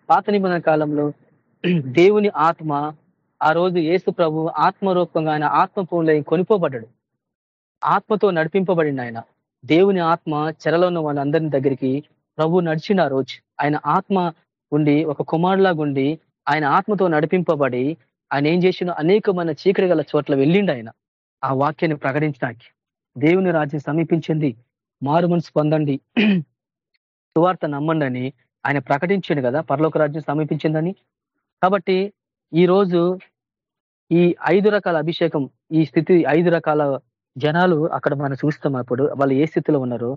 పాత నిబంధన కాలంలో దేవుని ఆత్మ ఆ రోజు ఏసు ప్రభు ఆత్మరూపంగా ఆయన ఆత్మ పూల కొనిపోబడ్డాడు. ఆత్మతో నడిపింపబడింది ఆయన. దేవుని ఆత్మ చెరలో ఉన్న వాళ్ళందరిని దగ్గరికి ప్రభు నడిచిన ఆ రోజు ఆయన ఆత్మ ఉండి ఒక కుమారులాగా ఉండి ఆయన ఆత్మతో నడిపింపబడి ఆయన ఏం చేసిన అనేకమైన చీకటి గల చోట్ల వెళ్ళిండు ఆయన. ఆ వాక్యాన్ని ప్రకటించడానికి. దేవుని రాజ్యం సమీపించింది. మారు మనసు పొందండి. సువార్త నమ్మండి అని ఆయన ప్రకటించాడు కదా పరలోక రాజ్యం సమీపించిందని. కాబట్టి ఈ రోజు ఈ ఐదు రకాల అభిషేకం ఈ స్థితి ఐదు రకాల జనాలు అక్కడ మనం చూస్తాం అప్పుడు. వాళ్ళు ఏ స్థితిలో ఉన్నారో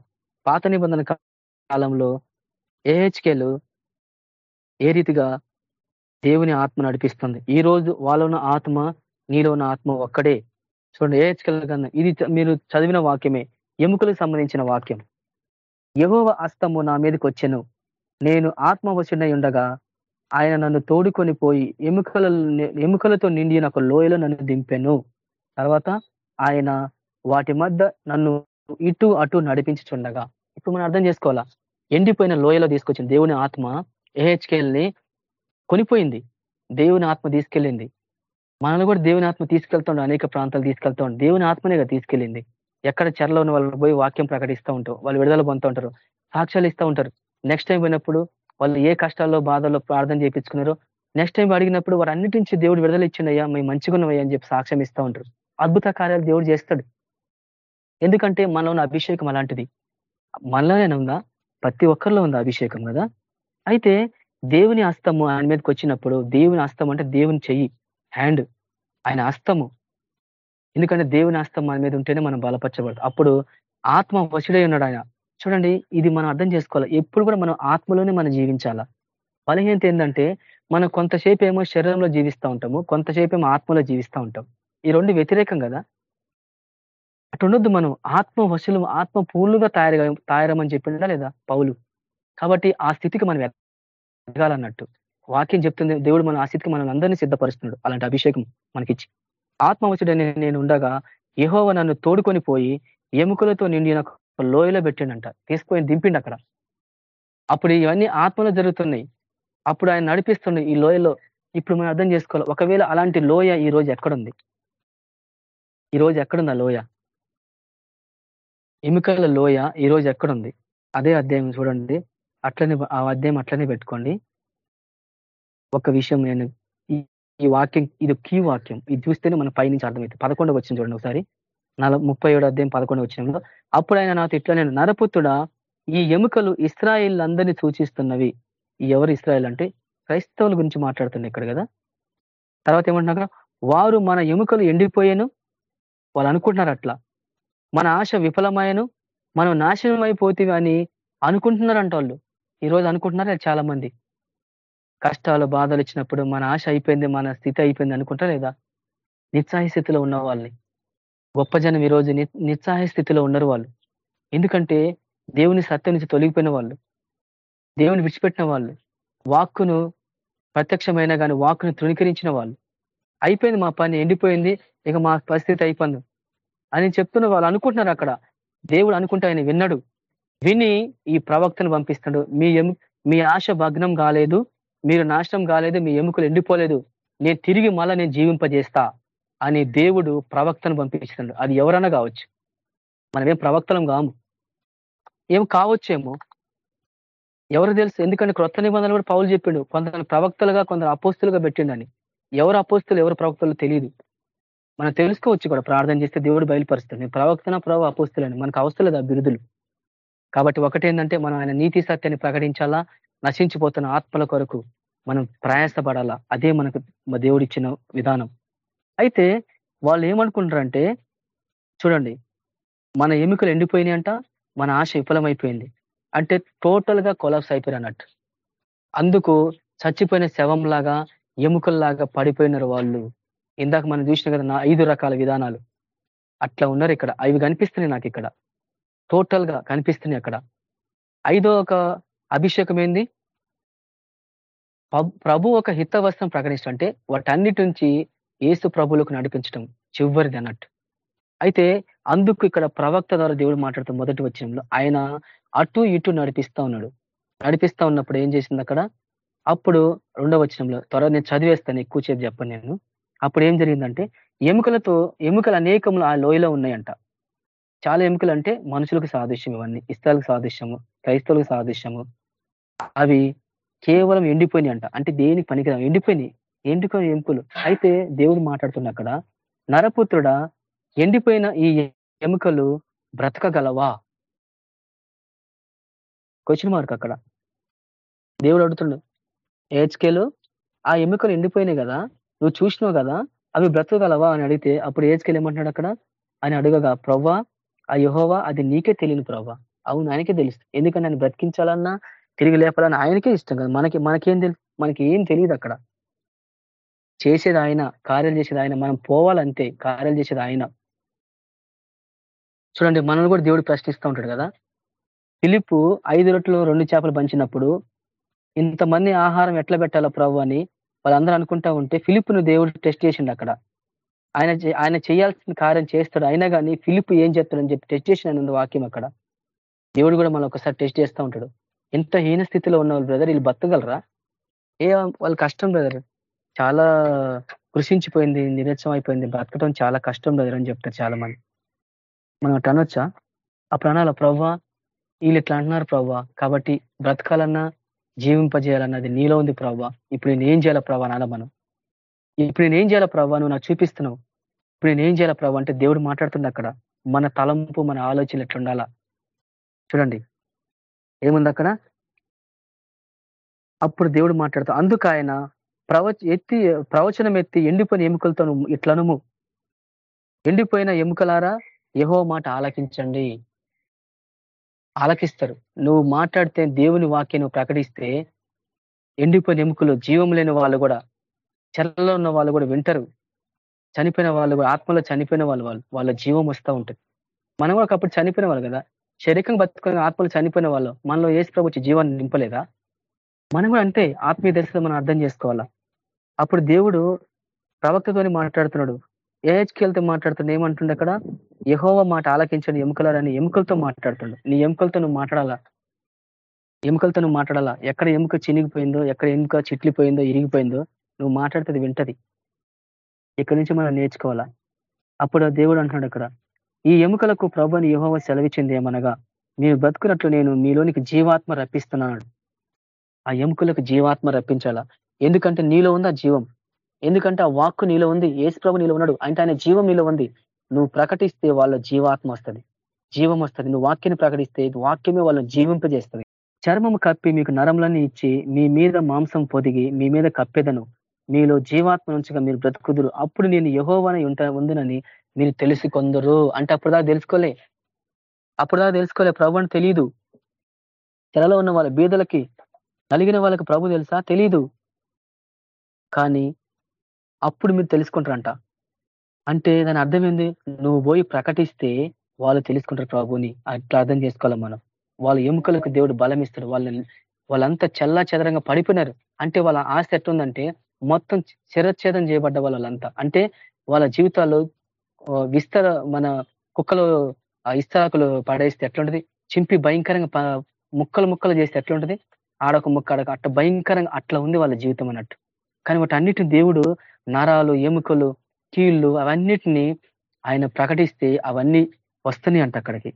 పాత నిబంధన కాలంలో ఏహెచ్కేలు ఏ రీతిగా దేవుని ఆత్మ నడిపిస్తుంది. ఈ రోజు వాళ్ళ ఉన్న ఆత్మ నీలో ఉన్న ఆత్మ ఒక్కడే చూడండి ఏహెచ్కేల కన్నా ఇది మీరు చదివిన వాక్యమే. ఎముకలకు సంబంధించిన వాక్యం. యహోవ అస్తము నా మీదకి వచ్చాను నేను ఆత్మవశుడై ఉండగా ఆయన నన్ను తోడుకొని పోయి ఎముకల ఎముకలతో నిండిన ఒక లోయలో నన్ను దింపాను. తర్వాత ఆయన వాటి మధ్య నన్ను ఇటు అటు నడిపించుచుండగా. ఇప్పుడు మనం అర్థం చేసుకోవాలా? ఎండిపోయిన లోయలో తీసుకొచ్చిన దేవుని ఆత్మ ఏహెచ్కేల్ని కొనిపోయింది. దేవుని ఆత్మ తీసుకెళ్ళింది. మనల్ని కూడా దేవుని ఆత్మ తీసుకెళ్తాడు అనేక ప్రాంతాలు తీసుకెళ్తాడు. దేవుని ఆత్మనేగా తీసుకెళ్ళింది. ఎక్కడ చెరలో ఉన్న వాళ్ళు పోయి వాక్యం ప్రకటిస్తూ ఉంటారు. వాళ్ళు విడుదల పొందుతూ ఉంటారు. సాక్ష్యాలు ఇస్తూ ఉంటారు. నెక్స్ట్ టైం పోయినప్పుడు వాళ్ళు ఏ కష్టాల్లో బాధల్లో ప్రార్థన చేయించుకున్నారో నెక్స్ట్ టైం అడిగినప్పుడు వారు అన్నిటి నుంచి దేవుడు విడుదల ఇచ్చిండయ్యా మేము మంచిగా అని చెప్పి సాక్ష్యం ఇస్తూ ఉంటారు. అద్భుత కార్యాలు దేవుడు చేస్తాడు. ఎందుకంటే మనలో ఉన్న అభిషేకం అలాంటిది. మనలోనే ఉందా? ప్రతి ఒక్కరిలో ఉంది అభిషేకం కదా? అయితే దేవుని హస్తము ఆయన మీదకి వచ్చినప్పుడు దేవుని హస్తం అంటే దేవుని చెయ్యి హ్యాండ్ ఆయన హస్తము ఎందుకంటే దేవుని హస్తం మన మీద ఉంటేనే మనం బలపరచబడతాం అప్పుడు ఆత్మ వశుడై ఉన్నాడు ఆయన. చూడండి ఇది మనం అర్థం చేసుకోవాలి. ఎప్పుడు కూడా మనం ఆత్మలోనే మనం జీవించాలా? బలహీనత ఏంటంటే మనం కొంతసేపు ఏమో శరీరంలో జీవిస్తూ ఉంటాము కొంతసేపు ఏమో ఆత్మలో జీవిస్తూ ఉంటాం. ఈ రెండు వ్యతిరేకం కదా? అటుండొద్దు మనం ఆత్మ వశులు ఆత్మ పూర్లుగా తయారు తయారమని చెప్పిందా లేదా? పౌలు. కాబట్టి ఆ స్థితికి మనం ఎదగాలన్నట్టు వాక్యం చెప్తుంది దేవుడు మన ఆసక్తికి మనం అందరినీ సిద్ధపరుస్తున్నాడు. అలాంటి అభిషేకం మనకిచ్చి. ఆత్మవశుడని నేను ఉండగా యహోవ నన్ను తోడుకొని పోయి ఎముకలతో నిండిన లోయలో పెట్టిండంట. తీసుకొని దింపిండి అక్కడ. అప్పుడు ఇవన్నీ ఆత్మలో జరుగుతున్నాయి. అప్పుడు ఆయన నడిపిస్తుండే ఈ లోయలో. ఇప్పుడు మనం అర్థం చేసుకోవాలి ఒకవేళ అలాంటి లోయ ఈ రోజు ఎక్కడుంది? ఈ రోజు ఎక్కడుంది ఆ లోయ? ఎముకల లోయ ఈ రోజు ఎక్కడుంది? అదే అధ్యాయం చూడండి. అట్లనే ఆ అధ్యాయం అట్లనే పెట్టుకోండి. ఒక విషయం నేను ఈ వాక్యం ఇది కీ వాక్యం. ఇది చూస్తేనే మన పైనుంచి అర్థమవుతుంది పదకొండు వచ్చింది చూడండి ఒకసారి. నల ముప్పై ఏడు అధ్యాయం పదకొండు వచ్చినంలో అప్పుడు ఆయన నాతో ఇట్లా నేను నరపుత్తుడా ఈ ఎముకలు ఇస్రాయిల్ అందరినీ సూచిస్తున్నవి. ఎవరు ఇస్రాయిల్ అంటే? క్రైస్తవుల గురించి మాట్లాడుతున్నాయి ఇక్కడ కదా. తర్వాత ఏమంటున్నా వారు మన ఎముకలు ఎండిపోయాను వాళ్ళు అనుకుంటున్నారు అట్లా. మన ఆశ విఫలమాయను మనం నాశనం అయిపోతే అని అనుకుంటున్నారంట వాళ్ళు. ఈరోజు అనుకుంటున్నారు చాలా మంది? కష్టాలు బాధలు ఇచ్చినప్పుడు మన ఆశ అయిపోయింది మన స్థితి అయిపోయింది అనుకుంటారు లేదా? నిత్సాహి స్థితిలో ఉన్న వాళ్ళని. గొప్ప జనం ఈరోజు నిత్సాహి స్థితిలో ఉన్నారు వాళ్ళు. ఎందుకంటే దేవుని సత్యం నుంచి తొలగిపోయిన వాళ్ళు. దేవుని విడిచిపెట్టిన వాళ్ళు. వాక్కును ప్రత్యక్షమైన కానీ వాక్కును తృణీకరించిన వాళ్ళు. అయిపోయింది మా పని ఎండిపోయింది ఇక మా పరిస్థితి అయిపోయింది. అని చెప్తున్న వాళ్ళు అనుకుంటున్నారు అక్కడ. దేవుడు అనుకుంటే ఆయన విన్నాడు. విని ఈ ప్రవక్తను పంపిస్తాడు. మీ మీ ఆశ భగ్నం కాలేదు మీరు నాశనం కాలేదు మీ ఎముకలు ఎండిపోలేదు నేను తిరిగి మళ్ళా నేను జీవింపజేస్తా అని దేవుడు ప్రవక్తను పంపించాడు అది ఎవరన్నా కావచ్చు. మనమేం ప్రవక్తలం కాము. ఏం కావచ్చేమో. ఎవరు తెలుసు? ఎందుకంటే క్రొత్త నిబంధనలు కూడా పౌలు చెప్పిండు. కొందరు ప్రవక్తలుగా కొందరు అపోస్తులుగా పెట్టిండని. ఎవరు అపోస్తులు ఎవరు ప్రవక్తలు తెలియదు మనం తెలుసుకోవచ్చు కూడా ప్రార్థన చేస్తే దేవుడు బయలుపరుస్తాడు. నేను ప్రవక్తన ప్రభు అపోస్తులని? మనకు అవసరం ఆ బిరుదులు కాబట్టి ఒకటేంటంటే మనం ఆయన నీతి సత్యాన్ని ప్రకటించాలా? నశించిపోతున్న ఆత్మల కొరకు మనం ప్రయాసపడాలా? అదే మనకు దేవుడిచ్చిన విధానం. అయితే వాళ్ళు ఏమనుకుంటారంటే చూడండి మన ఎముకలు ఎండిపోయినాయి అంట మన ఆశ విఫలమైపోయింది. అంటే టోటల్గా కొలాప్స్ అయిపోయారు అన్నట్టు. అందుకు చచ్చిపోయిన శవంలాగా ఎముకల్లాగా పడిపోయినారు వాళ్ళు. ఇందాక మనం చూసిన కదా నా ఐదు రకాల విధానాలు. అట్లా ఉన్నారు ఇక్కడ. అవి కనిపిస్తున్నాయి నాకు ఇక్కడ. టోటల్గా కనిపిస్తున్నాయి అక్కడ. ఐదో ఒక అభిషేకం ఏంది? ప్రభు ఒక హితవస్త్రం ప్రకటించడం అంటే వాటన్నిటి నుంచి ఏసు ప్రభులకు నడిపించడం చివరిది అన్నట్టు. అయితే అందుకు ఇక్కడ ప్రవక్త ద్వారా దేవుడు మాట్లాడుతూ మొదటి వచ్చినంలో ఆయన అటు ఇటు నడిపిస్తా ఉన్నాడు. నడిపిస్తా ఉన్నప్పుడు ఏం చేసింది అక్కడ? అప్పుడు రెండవ వచనంలో త్వర నేను చదివేస్తాను ఎక్కువ సేపు చెప్పను నేను. అప్పుడు ఏం జరిగిందంటే ఎముకలతో ఎముకలు అనేకములు ఆ లోయలో ఉన్నాయంట. చాలా ఎముకలు అంటే మనుషులకు సాదృశ్యం ఇవన్నీ. ఇస్తాలకు సాదృశ్యము క్రైస్తవులకు సాదృశ్యము. అవి కేవలం ఎండిపోయినాయి అంట. అంటే దేనికి పనికిరా ఎండిపోయినాయి. ఎండిపోయిన ఎముకలు. అయితే దేవుడు మాట్లాడుతున్న అక్కడ నరపుత్రుడా ఎండిపోయిన ఈ ఎముకలు బ్రతకగలవా? క్వశ్చన్ మార్క్ అక్కడ. దేవుడు అడుగుతుండు ఏజ్కేలు ఆ ఎముకలు ఎండిపోయినాయి కదా నువ్వు చూసినావు కదా అవి బ్రతకగలవా అని అడిగితే అప్పుడు ఏజ్కేలు ఏమంటున్నాడు అక్కడ? అని అడగగా ప్రవ్వా ఆ యహోవా అది నీకే తెలియను ప్రభా అవును ఆయనకే తెలుసు. ఎందుకంటే ఆయన బ్రతికించాలన్నా తిరిగి లేపాలన్నా ఆయనకే ఇష్టం కదా. మనకి మనకేం తెలుసు మనకి ఏం తెలియదు అక్కడ. చేసేది ఆయన కార్యాలు చేసేది ఆయన మనం పోవాలంతే కార్యాలు చేసేది ఆయన. చూడండి మనల్ని కూడా దేవుడు ప్రశ్నిస్తూ ఉంటాడు కదా. పిలుపు ఐదు రొట్టెలు రెండు చేపలు పంచినప్పుడు ఇంతమంది ఆహారం ఎట్లా పెట్టాలో ప్రభు అని వాళ్ళందరూ అనుకుంటా ఉంటే ఫిలిప్ను దేవుడు టెస్ట్ చేసిండు అక్కడ. ఆయన ఆయన చేయాల్సిన కార్యం చేస్తాడు. అయినా కానీ ఫిలిప్ ఏం చేస్తాడని చెప్పి టెస్ట్ చేసిన వాక్యం అక్కడ. దేవుడు కూడా మనం ఒకసారి టెస్ట్ చేస్తూ ఉంటాడు. ఎంత హీన స్థితిలో ఉన్న వాళ్ళు బ్రదర్ వీళ్ళు బతకగలరా? ఏ వాళ్ళ కష్టం బ్రదర్ చాలా కృషించిపోయింది నిరత్సం అయిపోయింది. బ్రతకడం చాలా కష్టం బ్రదర్ అని చెప్తారు చాలా మంది మనం అట్లా అనొచ్చా? అప్పుడు అనాల ప్రవ్వా వీళ్ళు ఇట్లా అంటున్నారు ప్రవ్వా. కాబట్టి బ్రతకాలన్నా జీవింపజేయాలన్నది నీలో ఉంది ప్రవ్వా. ఇప్పుడు నేను ఏం చేయాలా ప్రవ్వా నాన్న మనం ఇప్పుడు నేనేం చేయాలా ప్రభావ నువ్వు నాకు చూపిస్తున్నావు. ఇప్పుడు నేనేం ఏం చేయాలా అంటే దేవుడు మాట్లాడుతుంది అక్కడ. మన తలంపు మన ఆలోచనలు ఎట్లుండాలా చూడండి. ఏముంది అక్కడ? అప్పుడు దేవుడు మాట్లాడుతా అందుకు ఆయన ప్రవచ ఎత్తి ప్రవచనం ఎత్తి ఎండిపోయిన ఎముకలతో ఇట్లనుము ఎండిపోయిన ఎముకలారా? యహో మాట ఆలకించండి. ఆలకిస్తారు. నువ్వు మాట్లాడితే దేవుని వాక్యం ప్రకటిస్తే ఎండిపోయిన ఎముకలు జీవం లేని వాళ్ళు కూడా చెరలో ఉన్న వాళ్ళు కూడా వింటారు. చనిపోయిన వాళ్ళు కూడా ఆత్మలో చనిపోయిన వాళ్ళు వాళ్ళు వాళ్ళ జీవం వస్తూ ఉంటుంది. మనం కూడా ఒకప్పుడు చనిపోయిన వాళ్ళు కదా? శరీరం బతుకుని ఆత్మలు చనిపోయిన వాళ్ళు మనలో ఏసు ప్రభు జీవాన్ని నింపలేదా? మనం కూడా అంటే ఆత్మీయ దశలో మనం అర్థం చేసుకోవాలా? అప్పుడు దేవుడు ప్రవక్తతోని మాట్లాడుతున్నాడు. ఏహెచ్కేలతో మాట్లాడుతున్నాడు ఏమంటుండే అక్కడ? యహోవ మాట ఆలకించండి ఎముకలని ఎముకలతో మాట్లాడుతుండు. నీ ఎముకలతో నువ్వు మాట్లాడాలా? ఎముకలతో నువ్వు మాట్లాడాలా? ఎక్కడ ఎముక చినిగిపోయిందో ఎక్కడ ఎముక చిట్లిపోయిందో ఇరిగిపోయిందో? నువ్వు మాట్లాడుతుంది వింటది. ఇక్కడి నుంచి మనం నేర్చుకోవాలా? అప్పుడు దేవుడు అంటున్నాడు అక్కడ ఈ ఎముకలకు ప్రభుని యుహోవ సెలవిచ్చింది ఏమనగా మీరు బ్రతుకున్నట్లు నేను మీలోనికి జీవాత్మ రప్పిస్తున్నాడు ఆ ఎముకలకు జీవాత్మ రప్పించాలా? ఎందుకంటే నీలో ఉంది ఆ జీవం. ఎందుకంటే ఆ వాక్కు నీలో ఉంది ఏసు ప్రభు నీలో ఉన్నాడు అంటే ఆయన జీవం నీలో ఉంది. నువ్వు ప్రకటిస్తే వాళ్ళ జీవాత్మ వస్తుంది. జీవం వస్తుంది. నువ్వు వాక్యాన్ని ప్రకటిస్తే వాక్యమే వాళ్ళని జీవింపజేస్తుంది. చర్మము కప్పి మీకు నరంలన్నీ ఇచ్చి మీ మీద మాంసం పొదిగి మీ మీద కప్పెదను. మీలో జీవాత్మ నుంచిగా మీరు బ్రతుకుదురు. అప్పుడు నేను యహోవని ఉంట ఉందినని మీరు తెలుసుకొందరు. అంటే అప్పుడు దాకా తెలుసుకోలే. అప్పుడు దాకా తెలుసుకోలే. ప్రభు అని తెలియదు తెరలో ఉన్న వాళ్ళ బీదలకి నలిగిన వాళ్ళకి ప్రభు తెలుసా? తెలీదు. కానీ అప్పుడు మీరు తెలుసుకుంటారంట. అంటే దాని అర్థం ఏంది? నువ్వు పోయి ప్రకటిస్తే వాళ్ళు తెలుసుకుంటారు ప్రభుని. అట్లా అర్థం చేసుకోవాలి మనం. వాళ్ళ ఎముకలకు దేవుడు బలం ఇస్తాడు వాళ్ళని వాళ్ళంతా చల్లా చెదరంగా పడిపోయినారు. అంటే వాళ్ళ ఆశ ఎట్టుందంటే మొత్తం చిరచ్ఛేదం చేయబడ్డ వాళ్ళంతా. అంటే వాళ్ళ జీవితాలు విస్తర మన కుక్కలు ఇస్తరాకులు పడేస్తే ఎట్లుంటది? చింపి భయంకరంగా ముక్కలు ముక్కలు చేస్తే ఎట్లుంటది? ఆడొక ముక్క ఆడక అట్ట భయంకరంగా అట్లా ఉంది వాళ్ళ జీవితం అన్నట్టు. కానీ వాటి అన్నిటిని దేవుడు నరాలు ఎముకలు కీళ్ళు అవన్నిటిని ఆయన ప్రకటిస్తే అవన్నీ వస్తున్నాయి అంట అక్కడికి.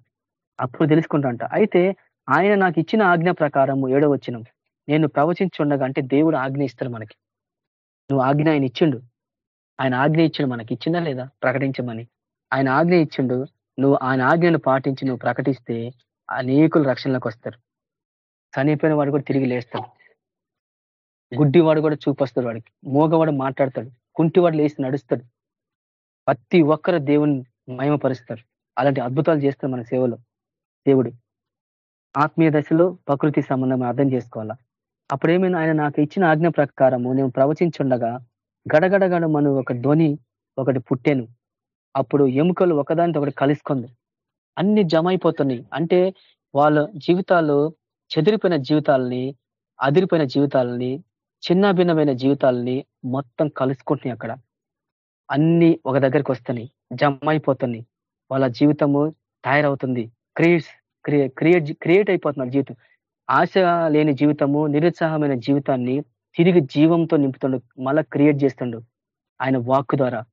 అప్పుడు తెలుసుకుంటా అయితే ఆయన నాకు ఇచ్చిన ఆజ్ఞ ప్రకారం ఏడో వచ్చినం నేను ప్రవచించుండగా అంటే దేవుడు ఆజ్ఞ ఇస్తారు మనకి. నువ్వు ఆజ్ఞ ఆయన ఇచ్చిండు. ఆయన ఆజ్ఞ ఇచ్చిండు మనకి ఇచ్చిందా లేదా? ప్రకటించమని. ఆయన ఆజ్ఞ ఇచ్చిండు. నువ్వు ఆయన ఆజ్ఞను పాటించి నువ్వు ప్రకటిస్తే అనేకులు రక్షణలోకి వస్తారు. చనిపోయిన వాడు కూడా తిరిగి లేస్తాడు. గుడ్డివాడు కూడా చూపొస్తాడు వాడికి. మూగవాడు మాట్లాడతాడు. కుంటివాడు లేచి నడుస్తాడు. ప్రతి ఒక్కరు దేవుని మయమపరుస్తారు అలాంటి అద్భుతాలు చేస్తారు మన సేవలో దేవుడు. ఆత్మీయ దశలో ప్రకృతి సంబంధం అర్థం చేసుకోవాలా? అప్పుడేమైనా ఆయన నాకు ఇచ్చిన ఆజ్ఞ ప్రకారము నేను ప్రవచించుండగా గడగడగడ మనం ఒక ధ్వని ఒకటి పుట్టెను. అప్పుడు ఎముకలు ఒకదానితో ఒకటి కలుసుకుంది. అన్ని జమ అయిపోతున్నాయి అంటే వాళ్ళ జీవితాలు చెదిరిపోయిన జీవితాలని అదిరిపోయిన జీవితాలని చిన్న భిన్నమైన జీవితాలని మొత్తం కలుసుకుంటున్నాయి అక్కడ. అన్ని ఒక దగ్గరికి వస్తున్నాయి. జమ అయిపోతున్నాయి వాళ్ళ జీవితము తయారవుతుంది. క్రియేట్స్ క్రియేట్ క్రియేట్ అయిపోతున్నారు జీవితం. ఆశ లేని జీవితము నిరుత్సాహమైన జీవితాన్ని తిరిగి జీవంతో నింపుతుండు మళ్ళా క్రియేట్ చేస్తుండు ఆయన వాక్ ద్వారా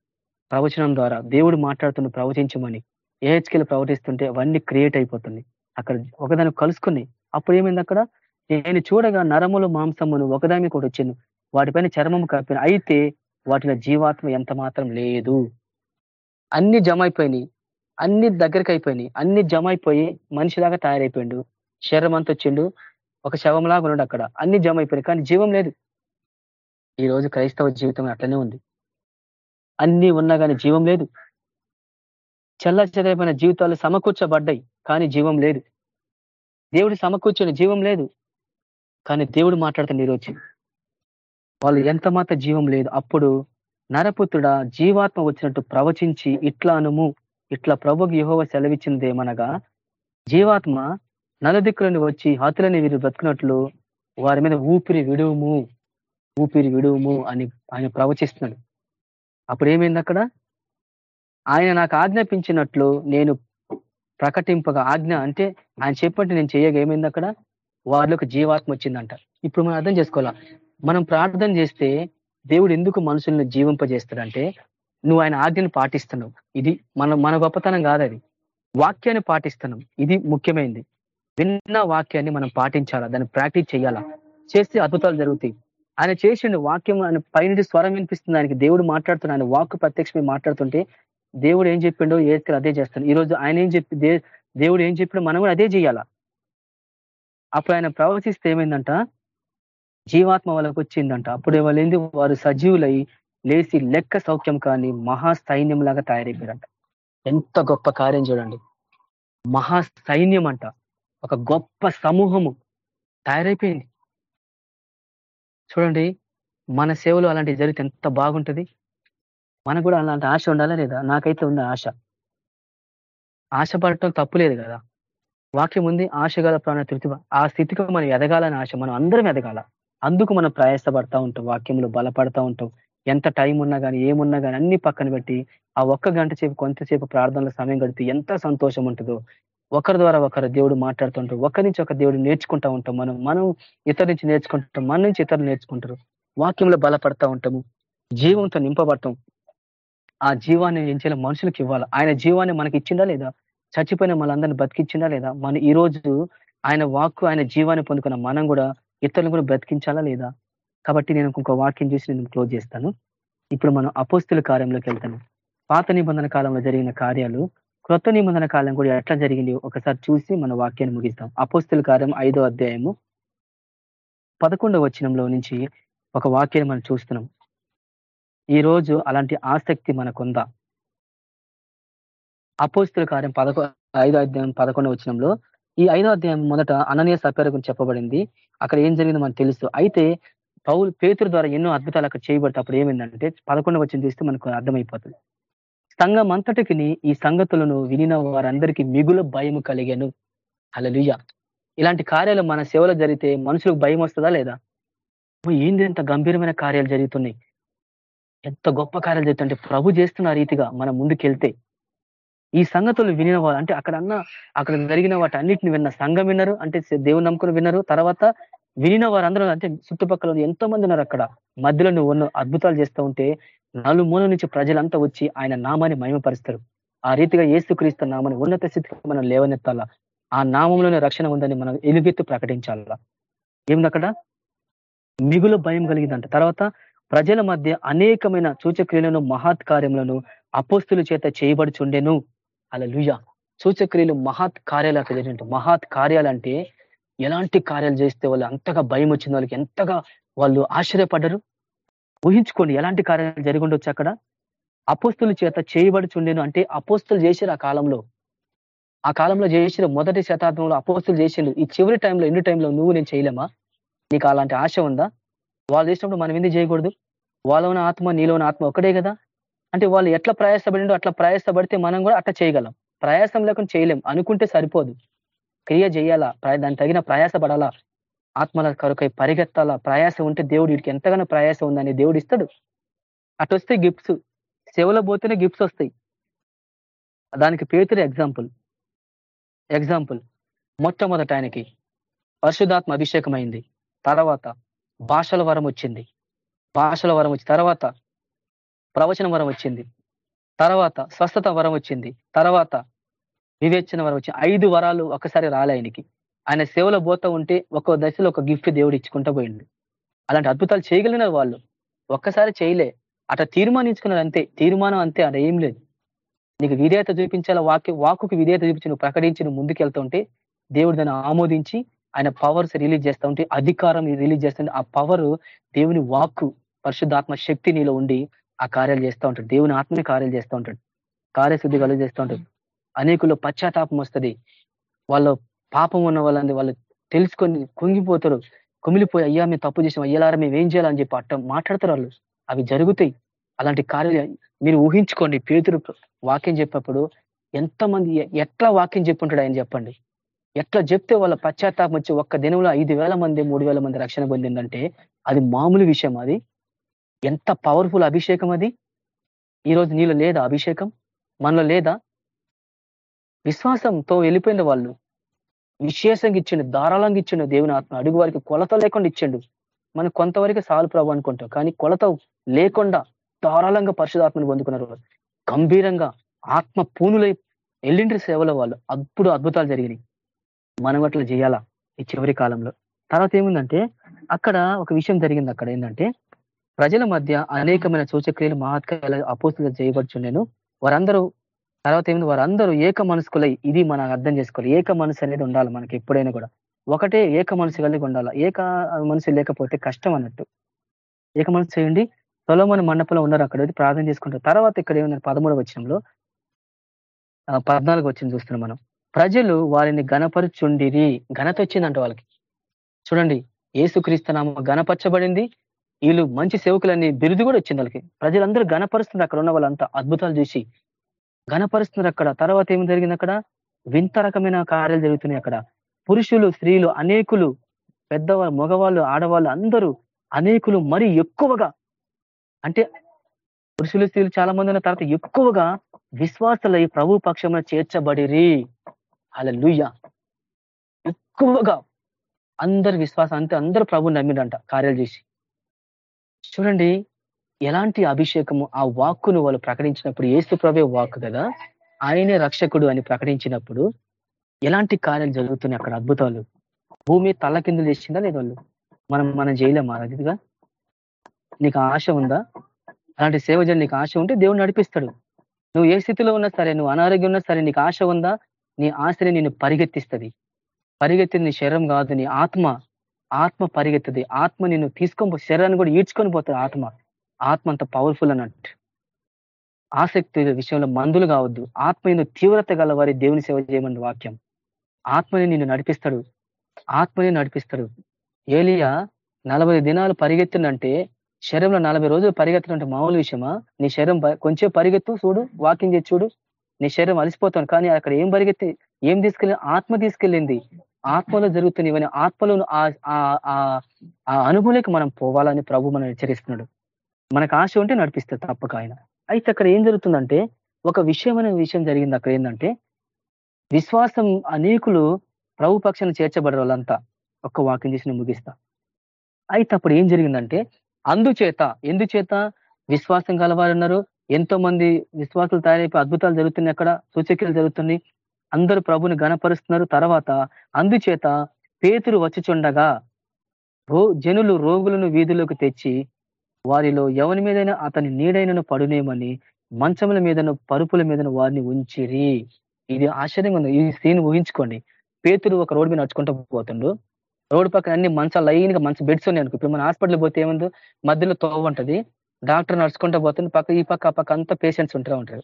ప్రవచనం ద్వారా. దేవుడు మాట్లాడుతుండు ప్రవచించమని. ఏహెచ్కేలు ప్రవర్తిస్తుంటే అవన్నీ క్రియేట్ అయిపోతుంది అక్కడ ఒకదాన్ని కలుసుకుని అప్పుడు ఏమైంది అక్కడ? నేను చూడగా నరములు మాంసమును ఒకదాని కూడా వచ్చింది. వాటిపైన చర్మము కప్పిన. అయితే వాటిలో జీవాత్మ ఎంత మాత్రం లేదు. అన్ని జమ అయిపోయినాయి. అన్ని దగ్గరికి అయిపోయినాయి. అన్ని జమ అయిపోయి మనిషిలాగా తయారైపోయిండు. శరీరం అంతా వచ్చిండు. ఒక శవంలాగా ఉన్నాడు అక్కడ. అన్ని జమ అయిపోయినాయి. కానీ జీవం లేదు. ఈ రోజు క్రైస్తవ జీవితం అట్లనే ఉంది. అన్ని ఉన్నా కానీ జీవం లేదు. చల్ల జీవితాలు సమకూర్చబడ్డాయి. కానీ జీవం లేదు. దేవుడు సమకూర్చిన జీవం లేదు. కానీ దేవుడు మాట్లాడుతున్న ఈరోజు వాళ్ళు ఎంత మాత్రం జీవం లేదు. అప్పుడు నరపుత్రుడా జీవాత్మ వచ్చినట్టు ప్రవచించి ఇట్లా అనుము. ఇట్లా ప్రభుకి యహోవ సెలవిచ్చిందేమనగా జీవాత్మ నలదిక్కులని వచ్చి హతులని వీరు బ్రతుకున్నట్లు వారి మీద ఊపిరి విడువుము ఊపిరి విడువుము అని ఆయన ప్రవచిస్తున్నాడు. అప్పుడు ఏమైంది అక్కడ? ఆయన నాకు ఆజ్ఞాపించినట్లు నేను ప్రకటింపగా ఆజ్ఞ అంటే ఆయన చెప్పంటే నేను చేయగా ఏమైంది అక్కడ? వారిలోకి జీవాత్మ వచ్చిందంట. ఇప్పుడు మనం అర్థం చేసుకోవాలా? మనం ప్రార్థన చేస్తే దేవుడు ఎందుకు మనుషులను జీవింపజేస్తాడంటే నువ్వు ఆయన ఆజ్ఞను పాటిస్తున్నావు. ఇది మన మన గొప్పతనం కాదు అది వాక్యాన్ని పాటిస్తున్నాం. ఇది ముఖ్యమైనది విన్న వాక్యాన్ని మనం పాటించాలా? దాన్ని ప్రాక్టీస్ చేయాలా? చేస్తే అద్భుతాలు జరుగుతాయి. ఆయన చేసిండు వాక్యం ఆయన పైనుండి స్వరం వినిపిస్తుంది. ఆయనకి దేవుడు మాట్లాడుతున్నాడు. ఆయన వాక్ ప్రత్యక్షమే మాట్లాడుతుంటే దేవుడు ఏం చెప్పిండో ఏ అదే చేస్తాడు. ఈ రోజు ఆయన ఏం చెప్పి దేవుడు ఏం చెప్పిండో మనం కూడా అదే చేయాలా? అప్పుడు ఆయన ప్రవచిస్తే ఏమైందంట? జీవాత్మ వాళ్ళకు వచ్చిందంట. అప్పుడు వాళ్ళేంది వారు సజీవులై లేచి లెక్క సౌఖ్యం కానీ మహా సైన్యం లాగా తయారైపోయారంట. ఎంత గొప్ప కార్యం చూడండి. మహా సైన్యం అంట. ఒక గొప్ప సమూహము తయారైపోయింది. చూడండి మన సేవలు అలాంటివి జరిగితే ఎంత బాగుంటుంది. మనకు కూడా అలాంటి ఆశ ఉండాలా లేదా? నాకైతే ఉంది ఆశ. ఆశపడటం తప్పులేదు కదా. వాక్యం ఉంది ఆశ గల ప్రాణ తృప్తి ఆ స్థితికి మనం ఎదగాలని ఆశ మనం అందరం ఎదగాల. అందుకు మనం ప్రయాసపడతా ఉంటాం వాక్యంలో బలపడతా ఉంటాం. ఎంత టైం ఉన్నా కానీ ఏమున్నా కానీ అన్ని పక్కన పెట్టి ఆ ఒక్క గంట సేపు కొంతసేపు ప్రార్థనలో సమయం గడిపి ఎంత సంతోషం ఉంటుందో ఒకరి ద్వారా ఒకరు దేవుడు మాట్లాడుతుంటారు. ఒకరి నుంచి ఒక దేవుడు నేర్చుకుంటా ఉంటాం మనం. మనం ఇతరు నుంచి నేర్చుకుంటాం. మన నుంచి ఇతరులు నేర్చుకుంటారు. వాక్యంలో బలపడతా ఉంటాము. జీవంతో నింపబడతాం. ఆ జీవాన్ని ఎంచేలా మనుషులకు ఇవ్వాలి? ఆయన జీవాన్ని మనకి ఇచ్చిందా లేదా? చచ్చిపోయిన మనందరిని బతికించిందా లేదా? మన ఈ రోజు ఆయన వాక్కు ఆయన జీవాన్ని పొందుకున్న మనం కూడా ఇతరులను కూడా బ్రతికించాలా లేదా? కాబట్టి నేను ఇంకొక వాక్యం చూసి నేను క్లోజ్ చేస్తాను. ఇప్పుడు మనం అపోస్తుల కార్యంలోకి వెళ్తాను. పాత నిబంధన కాలంలో జరిగిన కార్యాలు క్రొత్త నిబంధన కాలం కూడా ఎట్లా జరిగింది? ఒకసారి చూసి మన వాక్యాన్ని ముగిస్తాం అపోస్తుల కార్యం ఐదో అధ్యాయము పదకొండవ వచనంలో నుంచి ఒక వాక్యాన్ని మనం చూస్తున్నాం. ఈ రోజు అలాంటి ఆసక్తి మనకుందా? అపోస్తుల కార్యం పదకొ ఐదో అధ్యాయం పదకొండవ వచనంలో ఈ ఐదో అధ్యాయం మొదట అననీయ సపేర గురించి చెప్పబడింది. అక్కడ ఏం జరిగిందో మనకు తెలుసు. అయితే పౌలు పేతురు ద్వారా ఎన్నో అద్భుతాలు అక్కడ చేయబడితే అప్పుడు ఏమైందంటే పదకొండవ వచ్చిన చూస్తే మనకు అర్థమైపోతుంది. సంఘం అంతటికి ఈ సంగతులను వినిన వారందరికీ మిగుల భయం కలిగాను. అలలుయ్య ఇలాంటి కార్యాలు మన సేవలో జరిగితే మనుషులకు భయం వస్తుందా లేదా? ఏంది ఎంత గంభీరమైన కార్యాలు జరుగుతున్నాయి? ఎంత గొప్ప కార్యాలు జరుగుతుంటే ప్రభు చేస్తున్న రీతిగా మనం ముందుకెళ్తే ఈ సంగతులు వినిన వాళ్ళు అంటే అక్కడ అన్న అక్కడ జరిగిన వాటి అన్నిటిని విన్న సంఘం విన్నారు అంటే దేవుని నమ్ముకుని విన్నారు. తర్వాత వినిన వారందరూ అంటే చుట్టుపక్కల ఎంతో మంది ఉన్నారు అక్కడ. మధ్యలో నువ్వు అద్భుతాలు చేస్తూ ఉంటే నాలుగు మూల నుంచి ప్రజలంతా వచ్చి ఆయన నామాన్ని మహిమపరుస్తారు. ఆ రీతిగా ఏసుక్రీస్తు నామాన్ని ఉన్నత స్థితికి మనం లేవనెత్తాలా? ఆ నామంలోనే రక్షణ ఉందని మనం ఎలుగెత్తు ప్రకటించాలా? ఏమిటి అక్కడ? మిగులు భయం కలిగిందంట. తర్వాత ప్రజల మధ్య అనేకమైన సూచక్రియలను మహాత్కార్యములను అపోస్తుల చేత చేయబడుచుండెను. అలా లుయ సూచక్రియలు మహాత్ కార్యాలు అక్కడ జరిగినట్టు మహత్ కార్యాలంటే ఎలాంటి కార్యాలు చేస్తే వాళ్ళు అంతగా భయం వచ్చిన వాళ్ళకి ఎంతగా వాళ్ళు ఆశ్చర్యపడ్డరు? ఊహించుకోండి ఎలాంటి కార్యాలు జరిగి ఉండొచ్చు అక్కడ? అపోస్తుల చేత చేయబడుచుండేను అంటే అపోస్తులు చేశారు ఆ కాలంలో. ఆ కాలంలో చేసిన మొదటి శతాబ్దంలో అపోస్తులు చేసిండు. ఈ చివరి టైంలో ఎన్ని టైంలో నువ్వు నేను చేయలేమా? నీకు అలాంటి ఆశ ఉందా? వాళ్ళు చేసినప్పుడు మనం ఎందుకు చేయకూడదు. వాళ్ళ ఉన్న ఆత్మ నీలో ఉన్న ఆత్మ ఒకటే కదా? అంటే వాళ్ళు ఎట్లా ప్రయాసపడిండో అట్లా ప్రయాసపడితే మనం కూడా అట్లా చేయగలం. ప్రయాసం లేకుండా చేయలేం. అనుకుంటే సరిపోదు. క్రియ చేయాలా? దానికి తగిన ప్రయాస పడాలా ఆత్మల కరుకై పరిగెత్తాలా ప్రయాస ఉంటే దేవుడు వీడికి ఎంతగానో ప్రయాస ఉందని దేవుడు ఇస్తాడు. అటు వస్తే గిఫ్ట్స్ సేవలో పోతేనే గిఫ్ట్స్ వస్తాయి. దానికి పేతురు ఎగ్జాంపుల్ ఎగ్జాంపుల్ మొట్టమొదట ఆయనకి పరిశుధాత్మ అభిషేకమైంది. తర్వాత భాషల వరం వచ్చింది. భాషల వరం వచ్చి తర్వాత ప్రవచన వరం వచ్చింది. తర్వాత స్వస్థత వరం వచ్చింది. తర్వాత వివేచన వరం వచ్చింది ఐదు వరాలు ఒకసారి రాలే ఆయనకి. ఆయన సేవలో పోతా ఉంటే ఒక్కో దశలో ఒక గిఫ్ట్ దేవుడు ఇచ్చుకుంటూ పోయిండు. అలాంటి అద్భుతాలు చేయగలిగినారు వాళ్ళు ఒక్కసారి చేయలే. అట తీర్మానించుకున్నారు అంతే. తీర్మానం అంతే. అక్కడ ఏం లేదు. నీకు విధేయత చూపించాల వాక్య వాకుకి విధేయత చూపించి నువ్వు ప్రకటించి నువ్వు ముందుకెళ్తా ఉంటే దేవుడు దాన్ని ఆమోదించి ఆయన పవర్స్ రిలీజ్ చేస్తూ ఉంటే అధికారం రిలీజ్ చేస్తుంటే ఆ పవర్ దేవుని వాక్కు పరిశుద్ధాత్మ శక్తి నీలో ఉండి ఆ కార్యాలు చేస్తూ ఉంటాడు. దేవుని ఆత్మని కార్యాలు చేస్తూ ఉంటాడు. కార్యశుద్ధి కలుగు చేస్తూ ఉంటాడు. అనేకుల్లో పశ్చాత్తాపం వస్తుంది. వాళ్ళ పాపం ఉన్న వాళ్ళని వాళ్ళు తెలుసుకొని కుంగిపోతారు. కుమిలిపోయి అయ్యా మేము తప్పు చేసాం. అయ్యేలారా మేము ఏం చేయాలని చెప్పి అట్ట మాట్లాడతారు వాళ్ళు. అవి జరుగుతాయి. అలాంటి కార్యాలు మీరు ఊహించుకోండి. పేతురు వాక్యం చెప్పినప్పుడు ఎంతమంది ఎట్లా వాక్యం చెప్పుంటాడు ఆయన చెప్పండి. ఎట్లా చెప్తే వాళ్ళ పశ్చాత్తాపం వచ్చి ఒక్క దినంలో ఐదు మంది మూడు మంది రక్షణ పొందిందంటే అది మామూలు విషయం అది. ఎంత పవర్ఫుల్ అభిషేకం అది. ఈరోజు నీళ్ళు లేదా అభిషేకం? మనలో లేదా? విశ్వాసంతో వెళ్ళిపోయిన వాళ్ళు విశేషంగా ఇచ్చిండు ధారాళంగా ఇచ్చిండు దేవుని ఆత్మ. అడుగు వారికి కొలత లేకుండా ఇచ్చిండు. మనం కొంతవరకు సాలు ప్రభు అనుకుంటాం. కానీ కొలత లేకుండా ధారాళంగా పరిశుధాత్మను పొందుకున్నారు గంభీరంగా ఆత్మ పూనులై ఎల్లిండ్రి సేవలో వాళ్ళు. అప్పుడు అద్భుతాలు జరిగినాయి. మనం అట్లా చేయాలా ఈ చివరి కాలంలో. తర్వాత ఏముందంటే అక్కడ ఒక విషయం జరిగింది అక్కడ ఏంటంటే ప్రజల మధ్య అనేకమైన సూచక్రియలు మహాత్కాల అపోస్తులు చేయబడుచుండేను. వారందరూ తర్వాత ఏమిటి వారందరూ ఏక మనసుకులై ఇది మనం అర్థం చేసుకోవాలి. ఏక మనసు అనేది ఉండాలి మనకి ఎప్పుడైనా కూడా. ఒకటే ఏక మనసు కలిగి ఉండాలి. ఏక మనసు లేకపోతే కష్టం అన్నట్టు. ఏక మనసు చేయండి తొలమని మండపంలో ఉన్నారు అక్కడ. ప్రార్థన చేసుకుంటారు. తర్వాత ఇక్కడ ఏమన్నారు? పదమూడవ వచ్చినంలో పద్నాలుగు వచ్చింది చూస్తున్నాం మనం. ప్రజలు వారిని గణపరుచుండిరి ఘనత వచ్చిందంట వాళ్ళకి. చూడండి. ఏసుక్రీస్తునామ గణపరచబడింది వీళ్ళు మంచి సేవకులని బిరుదు కూడా వచ్చింది వాళ్ళకి. ప్రజలందరూ గణపరుస్తుంది అక్కడ ఉన్న వాళ్ళంతా. అద్భుతాలు చూసి. ఘనపరుస్తున్నారు అక్కడ. తర్వాత ఏమి జరిగింది అక్కడ? వింత రకమైన కార్యాలు జరుగుతున్నాయి అక్కడ. పురుషులు స్త్రీలు అనేకులు పెద్దవాళ్ళు మగవాళ్ళు ఆడవాళ్ళు అందరూ అనేకులు మరి ఎక్కువగా అంటే పురుషులు స్త్రీలు చాలా మంది ఉన్న తర్వాత ఎక్కువగా విశ్వాసులై ప్రభు పక్షంలో చేర్చబడిరి. అలా లుయ్య ఎక్కువగా అందరు విశ్వాసం అంతే అందరూ ప్రభు నమ్మిడంట కార్యాలు చేసి. చూడండి ఎలాంటి అభిషేకము ఆ వాక్కును వాళ్ళు ప్రకటించినప్పుడు ఏసు ప్రభే వాక్ కదా ఆయనే రక్షకుడు అని ప్రకటించినప్పుడు ఎలాంటి కార్యాలు జరుగుతున్నాయి అక్కడ అద్భుతాలు? భూమి తల్ల కిందలు చేసిందా లేదు వాళ్ళు? మనం మనం చేయలేమా అదిగా నీకు ఆశ ఉందా? అలాంటి సేవ చేయాలి నీకు ఆశ ఉంటే దేవుడు నడిపిస్తాడు. నువ్వు ఏ స్థితిలో ఉన్నా సరే నువ్వు అనారోగ్యం ఉన్నా సరే నీకు ఆశ ఉందా? నీ ఆశని నేను పరిగెత్తిస్తుంది. పరిగెత్తింది నీ శరీరం కాదు నీ ఆత్మ. ఆత్మ పరిగెత్తది. ఆత్మ నిన్ను తీసుకొని శరీరాన్ని కూడా ఈడ్చుకొని పోతుంది ఆత్మ. ఆత్మ అంత పవర్ఫుల్ అన్నట్టు. ఆసక్తి విషయంలో మందులు కావద్దు. ఆత్మ తీవ్రత గల వారి దేవుని సేవ చేయమని వాక్యం. ఆత్మని నిన్ను నడిపిస్తాడు. ఆత్మని నడిపిస్తాడు. ఏలియా నలభై దినాలు పరిగెత్తుందంటే శరీరంలో నలభై రోజులు పరిగెత్తునంటే మామూలు విషయమా? నీ శరీరం కొంచెం పరిగెత్తు చూడు వాకింగ్ చేసి చూడు. నీ శరీరం అలసిపోతాను కానీ అక్కడ ఏం పరిగెత్తి ఏం తీసుకెళ్ళి ఆత్మ తీసుకెళ్ళింది? ఆత్మలో జరుగుతుంది ఇవన్నీ ఆత్మలో ఆ అనుభూలికి మనం పోవాలని ప్రభు మనం హెచ్చరిస్తున్నాడు. మనకు ఆశ ఉంటే నడిపిస్తారు తప్పక ఆయన. అయితే అక్కడ ఏం జరుగుతుందంటే ఒక విషయమైన విషయం జరిగింది అక్కడ ఏంటంటే విశ్వాసం అనేకులు ప్రభు పక్షాన్ని చేర్చబడరు వాళ్ళంతా ఒక్క వాక్యం చేసిన ముగిస్తా. అయితే అప్పుడు ఏం జరిగిందంటే అందుచేత ఎందుచేత విశ్వాసం కలవారు ఉన్నారు ఎంతో మంది విశ్వాసాలు తయారైపోయి అద్భుతాలు జరుగుతున్నాయి అక్కడ సూచక్రియలు జరుగుతున్నాయి. అందరూ ప్రభుని గణపరుస్తున్నారు తర్వాత అందుచేత పేతురు వచ్చిచుండగా జనులు రోగులను వీధిలోకి తెచ్చి వారిలో ఎవరి మీదైనా అతని నీడైనను పడునేమని మంచముల మీదను పరుపుల మీదను వారిని ఉంచిరి. ఇది ఆశ్చర్యంగా ఉంది. ఈ సీన్ ఊహించుకోండి. పేతురు ఒక రోడ్డు మీద నడుచుకుంటూ పోతుండు. రోడ్డు పక్కన అన్ని మంచాలు లైన్గా మంచి బెడ్స్ ఉన్నాయి అనుకో. ఇప్పుడు మన హాస్పిటల్ పోతే ఏముందో? మధ్యలో తోవ ఉంటది. డాక్టర్ నడుచుకుంటూ పోతుంది పక్క ఈ పక్క ఆ పక్క అంతా పేషెంట్స్ ఉంటూ ఉంటారు.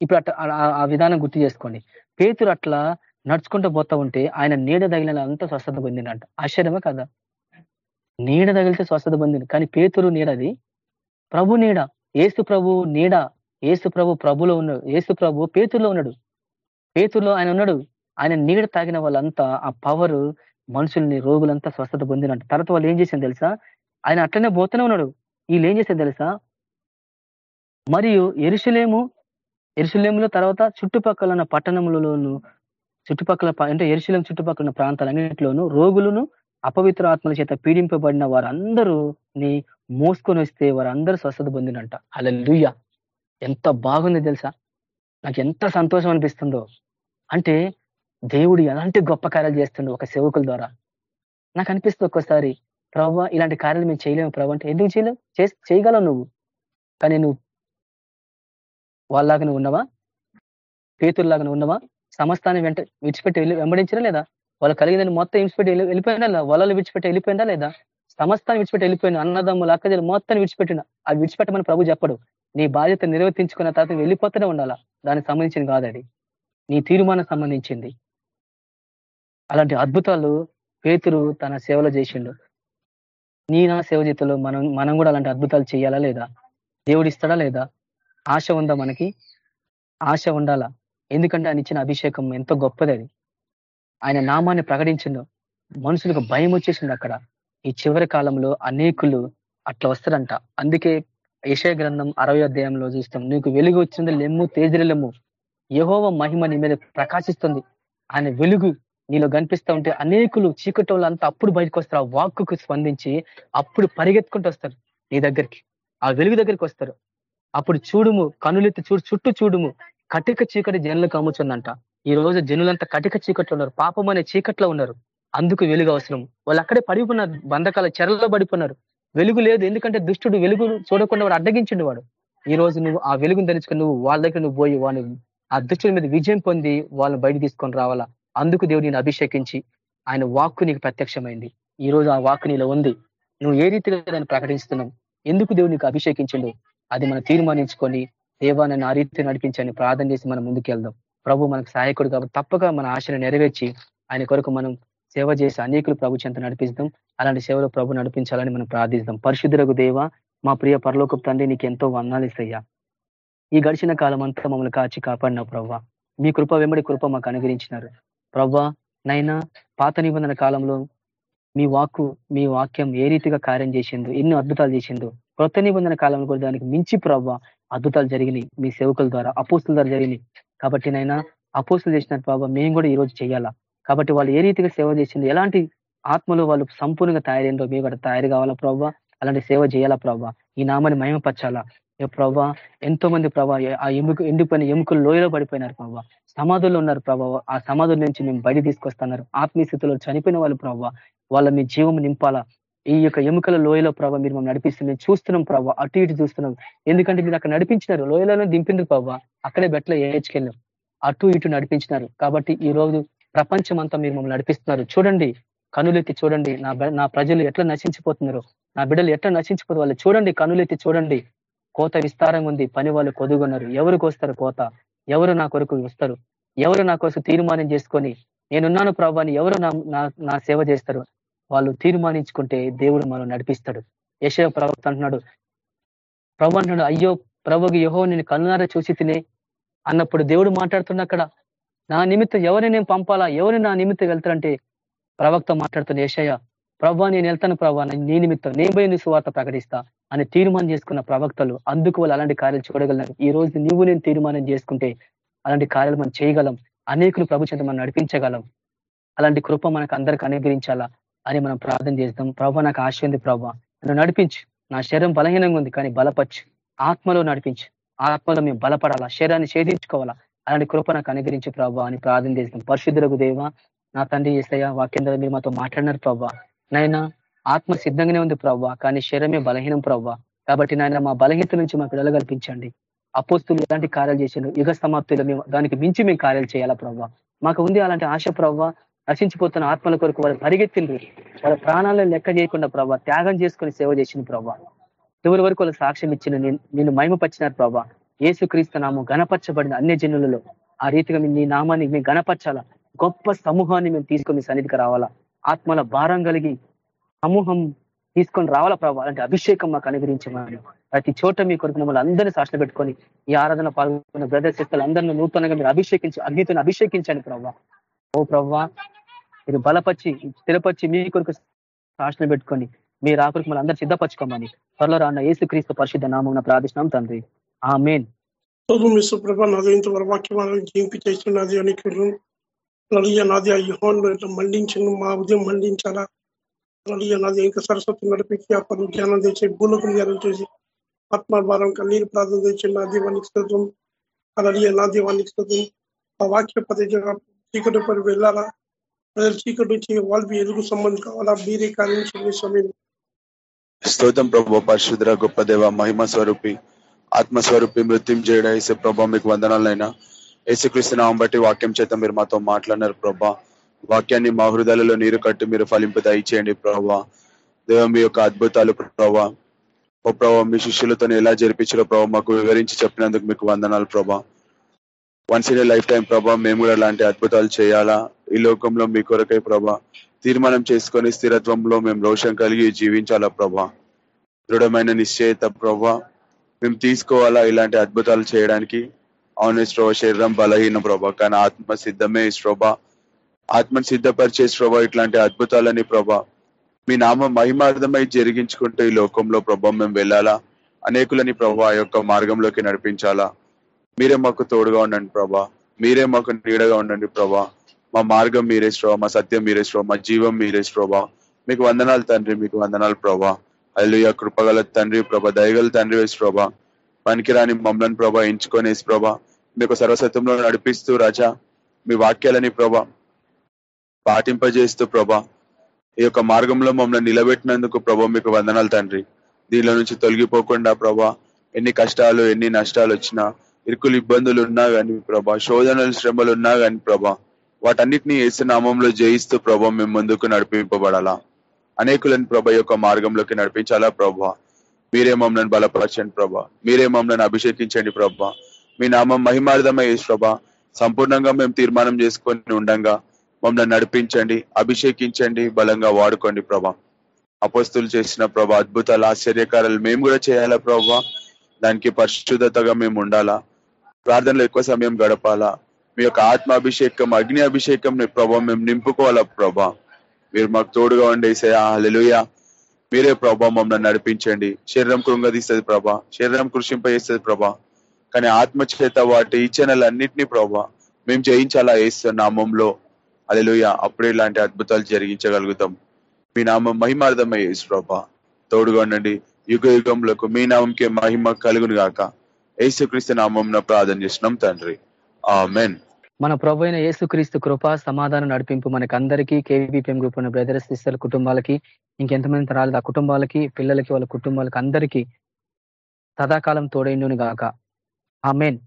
ఇప్పుడు అట్లా ఆ విధానం గుర్తు చేసుకోండి. పేతురు అట్లా నడుచుకుంటూ పోతా ఉంటే ఆయన నీడ తగిలిన అంతా స్వస్థత పొందిందంట ఆశ్చర్యమే కదా? నీడ తగిలితే స్వస్థత పొందింది. కానీ పేతురు నీడది ప్రభు నీడ. ఏసు ప్రభు నీడ. ఏసు ప్రభు ప్రభులో ఉన్నాడు ఏసు ప్రభు పేతుల్లో ఉన్నాడు. పేతుల్లో ఆయన ఉన్నాడు. ఆయన నీడ తాగిన వాళ్ళంతా ఆ పవర్ మనుషుల్ని రోగులంతా స్వస్థత పొందినట్టు తర్వాత వాళ్ళు ఏం చేసింది తెలుసా? ఆయన అట్లనే పోతూనే ఉన్నాడు. వీళ్ళు ఏం చేసేది తెలుసా? మరియు ఎరుసలేము ఎరుసలేములో తర్వాత చుట్టుపక్కల ఉన్న పట్టణములలోను చుట్టుపక్కల అంటే ఎరుసలేం చుట్టుపక్కల ఉన్న ప్రాంతాలన్నింటిలోను రోగులను అపవిత్ర ఆత్మల చేత పీడింపబడిన వారందరూ నీ మోసుకొని వస్తే వారందరూ స్వస్థత పొందినంట అలా ఎంత బాగుంది తెలుసా? నాకు ఎంత సంతోషం అనిపిస్తుందో. అంటే దేవుడు ఎలాంటి గొప్ప కార్యాలు చేస్తుండో ఒక సేవకుల ద్వారా. నాకు అనిపిస్తుంది ఒక్కోసారి ప్రభావ ఇలాంటి కార్యాలు మేము చేయలేము ప్రభు. అంటే ఎందుకు చేయలేవు? చేయగలవు నువ్వు. కానీ నువ్వు వాళ్ళలాగా నువ్వు ఉన్నవా? పేతుల్లాగానే నువ్వు ఉన్నవా? సమస్తాన్ని వెంట విడిచిపెట్టి వెళ్ళి వెంబడించరా లేదా? వాళ్ళు కలిగిందని మొత్తం విడిచిపెట్టి వెళ్ళిపోయిందా వలలు విడిచిపెట్టి వెళ్ళిపోయిందా లేదా? సమస్తాన్ని విడిచిపెట్టి వెళ్ళిపోయిన అన్నదమ్ములు అక్కజలు మొత్తాన్ని విడిచిపెట్టిన. అవి విడిచిపెట్టమని ప్రభు చెప్పడు. నీ బాధ్యత నిర్వర్తించుకున్న తర్వాత వెళ్ళిపోతూనే ఉండాలా? దానికి సంబంధించింది కాదడి నీ తీర్మానం సంబంధించింది. అలాంటి అద్భుతాలు పేతురు తన సేవలో చేసిండు. నీ నా సేవ జీతంలో మనం మనం కూడా అలాంటి అద్భుతాలు చేయాలా లేదా? దేవుడు ఇస్తాడా లేదా? ఆశ ఉందా మనకి? ఆశ ఉండాలా? ఎందుకంటే ఆయన ఇచ్చిన అభిషేకం ఎంతో గొప్పది అది. ఆయన నామాన్ని ప్రకటించిండు మనుషులకు భయం వచ్చేసింది అక్కడ. ఈ చివరి కాలంలో అనేకులు అట్లా వస్తారంట. అందుకే యశయ గ్రంథం అరవై అధ్యాయంలో చూస్తాం నీకు వెలుగు వచ్చింది లెమ్ము తేజరిలెమ్ము యహోవ మహిమ నీ మీద ప్రకాశిస్తుంది. ఆయన వెలుగు నీలో కనిపిస్తూ ఉంటే అనేకులు చీకటి అంతా అప్పుడు బయటకు వస్తారు ఆ వాక్కుకు స్పందించి అప్పుడు పరిగెత్తుకుంటూ వస్తారు నీ దగ్గరికి. ఆ వెలుగు దగ్గరికి వస్తారు. అప్పుడు చూడుము కనులెత్తి చూడు చుట్టూ చూడుము. కటిక చీకటి జనులకు అమ్ముచుందంట. ఈ రోజు జనులంతా కటిక చీకట్లో ఉన్నారు. పాపం అనే చీకట్లో ఉన్నారు. అందుకు వెలుగు అవసరం. వాళ్ళు అక్కడే పడిపోయినారు బంధకాల చెరలో పడిపోయినారు. వెలుగు లేదు. ఎందుకంటే దుష్టుడు వెలుగు చూడకుండా వాడు అడ్డగించిండు వాడు. ఈ రోజు నువ్వు ఆ వెలుగును తెలుసుకుని నువ్వు వాళ్ళ దగ్గర నువ్వు పోయి వాడిని ఆ దుష్టుడి మీద విజయం పొంది వాళ్ళని బయట తీసుకొని రావాలా? అందుకు దేవుడు నేను అభిషేకించి ఆయన వాక్కు నీకు ప్రత్యక్షమైంది. ఈ రోజు ఆ వాక్కు నీలో ఉంది. నువ్వు ఏ రీతిగా దాన్ని ప్రకటిస్తున్నావు? ఎందుకు దేవుడు నీకు అభిషేకించండు? అది మనం తీర్మానించుకొని దేవా నన్ను ఆ రీతి నడిపించని ప్రార్థన చేసి మనం ముందుకెళ్దాం. ప్రభు మనకు సహాయకుడు కాబట్టి తప్పక మన ఆశను నెరవేర్చి ఆయన కొరకు మనం సేవ చేసి అనేకులు ప్రభు చెంత నడిపిస్తాం. అలాంటి సేవలో ప్రభు నడిపించాలని మనం ప్రార్థిస్తాం. పరిశుద్ధులకు దేవ మా ప్రియ పరలోక తండ్రి నీకు ఎంతో వందాలు ఇస్తాయ్యా ఈ గడిచిన కాలం అంతా మమ్మల్ని కాచి కాపాడినావు ప్రవ్వ. మీ కృప వెంబడి కృప మాకు అనుగ్రహించినారు. ప్రవ్వ నైనా పాత నిబంధన కాలంలో మీ వాక్కు మీ వాక్యం ఏ రీతిగా కార్యం చేసిందో ఎన్నో అద్భుతాలు చేసిందో కొత్త నిబంధన కాలంలో కూడా దానికి మించి ప్రవ్వ అద్భుతాలు జరిగినాయి. మీ సేవకుల ద్వారా అపోస్తుల ద్వారా జరిగినాయి. కాబట్టి నైనా అపోస్తులు చేసిన ప్రభావ మేము కూడా ఈ రోజు చేయాలా? కాబట్టి వాళ్ళు ఏ రీతిగా సేవ చేసింది ఎలాంటి ఆత్మలో వాళ్ళు సంపూర్ణంగా తయారైందో మేము కూడా తయారు కావాలా ప్రభావ అలాంటి సేవ చేయాలా ప్రవ్వ? ఈ నామాన్ని మహిమపరచాలా? ప్రభా ఎంతో మంది ప్రభా ఆ ఎముక ఎండిపోయిన ఎముకలు లోయలో పడిపోయినారు ప్రభావ సమాధుల్లో ఉన్నారు ప్రభావ ఆ సమాధుల నుంచి మేము బయట తీసుకొస్తున్నారు. ఆత్మీయ స్థితిలో చనిపోయిన వాళ్ళు ప్రభావ వాళ్ళ మీ జీవం నింపాలా? ఈ యొక్క ఎముకల లోయలో ప్రభావ మీరు మమ్మల్ని నడిపిస్తుంది మేము చూస్తున్నాం ప్రభావ అటు ఇటు చూస్తున్నాం. ఎందుకంటే మీరు అక్కడ నడిపించినారు. లోయలోనే దింపింది ప్రభావ అక్కడే బెట్లో ఏహెచ్కెళ్ళాం. అటు ఇటు నడిపించినారు. కాబట్టి ఈ రోజు ప్రపంచం అంతా మీరు మమ్మల్ని నడిపిస్తున్నారు. చూడండి. కనులెత్తి చూడండి. నా నా ప్రజలు ఎట్లా నశించిపోతున్నారు. నా బిడ్డలు ఎట్లా నశించిపోతున్నారు వాళ్ళు చూడండి. కనులెత్తి చూడండి. కోత విస్తారంగా ఉంది. పని వాళ్ళు కొదుగున్నారు. ఎవరికి వస్తారు కోత? ఎవరు నా కొరకు వస్తారు? ఎవరు నా కోసం తీర్మానం చేసుకొని నేనున్నాను ప్రభాని ఎవరు నా నా సేవ చేస్తారు? వాళ్ళు తీర్మానించుకుంటే దేవుడు మనం నడిపిస్తాడు. యశయ ప్రవక్త అంటున్నాడు ప్రభు అంటున్నాడు అయ్యో ప్రభుకి యహో నేను కన్నునార చూసి తినే. అన్నప్పుడు దేవుడు మాట్లాడుతున్నా అక్కడ నా నిమిత్తం ఎవరిని నేను పంపాలా? ఎవరిని నా నిమిత్తం వెళ్తారంటే? ప్రవక్త మాట్లాడుతున్న యశయ ప్రభా నేను వెళ్తాను ప్రభా నీ నిమిత్తం. నేను పోయి నీ సువార్త ప్రకటిస్తా అని తీర్మానం చేసుకున్న ప్రవక్తలు అందుకు వాళ్ళు అలాంటి కార్యాలు చూడగలరు. ఈ రోజు నువ్వు నేను తీర్మానం చేసుకుంటే అలాంటి కార్యాలు మనం చేయగలం. అనేకులు ప్రభు చెంత మనం నడిపించగలం. అలాంటి కృప మనకు అందరికి అనుగ్రహించాలా? అని మనం ప్రార్థన చేస్తాం. ప్రభా నాకు ఆశ ఉంది ప్రభా. నన్ను నడిపించు. నా శరీరం బలహీనంగా ఉంది కానీ బలపచ్చు ఆత్మలో నడిపించు. ఆత్మలో మేము బలపడాలా? శరీరాన్ని ఛేదించుకోవాలా? అలాంటి కృప నాకు అనుగ్రహించి ప్రభా అని ప్రార్థన చేస్తాం. పరిశుద్ధులకు దేవ నా తండ్రి ఏసయ్య వాక్యం మీరు మాతో మాట్లాడినారు ప్రభా. నైనా ఆత్మ సిద్ధంగానే ఉంది ప్రభావ కానీ శరీరమే బలహీనం ప్రభావ కాబట్టి నాయన మా బలహీనత నుంచి మాకు కల్పించండి. అపోస్తులు ఎలాంటి కార్యాలు చేసిండు యుగ సమాప్తిలో మేము దానికి మించి మేము కార్యాలు చేయాలా ప్రభావ మాకు ఉంది అలాంటి ఆశ ప్రవ్వ నశించిపోతున్న ఆత్మల కొరకు వాళ్ళు పరిగెత్తిండ్రు. వాళ్ళ ప్రాణాలను లెక్క చేయకుండా ప్రభా త్యాగం చేసుకుని సేవ చేసిన ప్రభా. చివరి వరకు వాళ్ళు సాక్ష్యం ఇచ్చిన నేను మహిమపరిచినారు ప్రభా. ఏసుక్రీస్తు నామం గణపరచబడిన అన్ని జనులలో. ఆ రీతిగా నీ నామాన్ని మేము గణపరచాలా గొప్ప సమూహాన్ని మేము తీసుకొని సన్నిధికి రావాలా? ఆత్మల భారం కలిగి సమూహం తీసుకొని రావాలా ప్రభావ అలాంటి అభిషేకం మాకు అనుగ్రహించమని. ప్రతి చోట మీ కొరకు మమ్మల్ని అందరినీ సాక్షణ పెట్టుకొని ఈ ఆరాధన పాల్గొన్న బ్రదర్ సిస్టర్లు అందరినీ నూతనంగా మీరు అభిషేకించి అగ్నితో అభిషేకించండి ప్రభావ ఓ ప్రవ్వా మీరు బలపరిచి స్థిరపరిచి మీ కొరకు శాసన పెట్టుకొని మీ ఆకురికి మళ్ళీ అందరూ సిద్ధపరచుకోమని. త్వరలో రాన్న ఏసు క్రీస్తు పరిశుద్ధ నామం ప్రార్థిస్తున్నాం తండ్రి. ఆ మెయిన్ ప్రభా నాది ఇంతవరకు వాక్యం జీవింపి చేస్తున్నది అని నాది ఆ యుహాన్ మండించను మా ఉదయం మండించాలా అలాగే నాది ఇంకా సరస్వతి నడిపించి ఆ పనులు జ్ఞానం తెచ్చి భూలోకం జ్ఞానం చేసి ఆత్మభారం కన్నీరు ప్రార్థన తెచ్చి నా దీవానికి స్తోత్రం అలాగే నా దీవానికి స్తోత్రం ఆ వాక్య పద్ధతిగా చీకటి పడి వెళ్ళాలా? ప్రజలు చీకటి నుంచి వాళ్ళకి ఎదుగు సంబంధం కావాలా? మీరే కార్యం సమయం స్తోత్రం ప్రభు పరిశుద్ర గొప్ప దేవ మహిమ స్వరూపి ఆత్మస్వరూపి మృత్యుం చేయడం వేసే ప్రభా మీకు వందనాలైనా. యేసుక్రీస్తు బట్టి వాక్యం చేత మీరు మాతో మాట్లాడినారు ప్రభా. వాక్యాన్ని మా హృదయాలలో నీరు కట్టి మీరు ఫలింపు దయచేయండి ప్రభావ దేవ మీ యొక్క అద్భుతాలు ప్రభావ ఓ ప్రభావ మీ శిష్యులతో ఎలా జరిపించారో ప్రభావ మాకు వివరించి చెప్పినందుకు మీకు వందనాలు ప్రభా. వన్స్ ఇన్ లైఫ్ టైం ప్రభా మేము కూడా అలాంటి అద్భుతాలు చేయాలా? ఈ లోకంలో మీ కొరకై ప్రభా తీర్మానం చేసుకొని స్థిరత్వంలో మేము రోషం కలిగి జీవించాలా ప్రభా? దృఢమైన నిశ్చయిత ప్రభా మేము తీసుకోవాలా ఇలాంటి అద్భుతాలు చేయడానికి? అవును శ్రోభ శరీరం బలహీన ప్రభా కానీ ఆత్మ సిద్ధమే శ్రోభ ఆత్మను సిద్ధపరిచే శ్రోభ ఇట్లాంటి అద్భుతాలని ప్రభా మీ నామ మహిమార్థమై జరిగించుకుంటూ ఈ లోకంలో ప్రభా మేము వెళ్ళాలా? అనేకులని ప్రభా యొక్క మార్గంలోకి నడిపించాలా? మీరే మాకు తోడుగా ఉండండి ప్రభా. మీరే మాకు నీడగా ఉండండి ప్రభా. మా మార్గం మీరే శ్రోభ మా సత్యం మీరే శ్రోభ మా జీవం మీరే శ్రోభ మీకు వందనాలు తండ్రి మీకు వందనాలు ప్రభా. అల్లుయ కృపగల తండ్రి ప్రభ దయగల తండ్రి వేసి ప్రభా. పనికిరాని మమ్మల్ని ప్రభా ఎంచుకొనేసి ప్రభా. మీకు సర్వసత్వంలో నడిపిస్తూ రాజా మీ వాక్యాలని ప్రభా పాటింపజేస్తూ ప్రభా. ఈ యొక్క మార్గంలో మమ్మల్ని నిలబెట్టినందుకు ప్రభా మీకు వందనాలు తండ్రి. దీనిలో నుంచి తొలగిపోకుండా ప్రభా ఎన్ని కష్టాలు ఎన్ని నష్టాలు వచ్చినా ఇరుకులు ఇబ్బందులు ఉన్నా కానీ ప్రభా శోధనలు శ్రమలు ఉన్నా కానీ ప్రభా వాటన్నిటిని ఏసు నామంలో జయిస్తూ ప్రభా మేము ముందుకు నడిపింపబడాలా? అనేకులను ప్రభా యొక్క మార్గంలోకి నడిపించాలా ప్రభా? మీరే మమ్మల్ని బలపరచండి ప్రభా. మీరే మమ్మల్ని అభిషేకించండి ప్రభా. మీ నామం మహిమార్థమై ప్రభా సంపూర్ణంగా మేము తీర్మానం చేసుకొని ఉండంగా మమ్మల్ని నడిపించండి అభిషేకించండి బలంగా వాడుకోండి ప్రభా. అపస్తులు చేసిన ప్రభా అద్భుతాలు ఆశ్చర్యకారాలు మేము కూడా చేయాలా ప్రభా? దానికి పరిశుద్ధతగా మేము ఉండాలా? ప్రార్థనలో ఎక్కువ సమయం గడపాలా? మీ యొక్క ఆత్మాభిషేకం అగ్ని అభిషేకం ప్రభా మేము నింపుకోవాలా ప్రభా? మీరు మాకు తోడుగా ఉండే హల్లెలూయా. మీరే ప్రభా మమ్మల్ని నడిపించండి. శరీరం కృంగదీస్తుంది ప్రభా. శరీరం కృషింపజేస్తుంది ప్రభా. కానీ ఆత్మ చేత వాటి ఇచ్చనలన్నింటినీ ప్రభా మేము జయించాలా వేస్తున్న నామంలో? అలెలుయ అప్పుడే ఇలాంటి అద్భుతాలు జరిగించగలుగుతాం. మీ నామం మహిమార్థమై యేసు ప్రభా. తోడుగా ఉండండి. యుగ యుగంలోకి మీ నామంకే మహిమ కలుగును గాక యేసుక్రీస్తు నామం ప్రార్థన చేసినాం తండ్రి. ఆమెన్. మన ప్రభు అయిన యేసుక్రీస్తు కృప సమాధానం నడిపింపు మనకి అందరికీ కేవీపీఎం గ్రూప్ ఉన్న బ్రదర్స్ సిస్టర్ కుటుంబాలకి ఇంకెంతమంది రాలేదు ఆ కుటుంబాలకి పిల్లలకి వాళ్ళ కుటుంబాలకి అందరికీ సదాకాలం తోడైండును గాక ఆమెన్.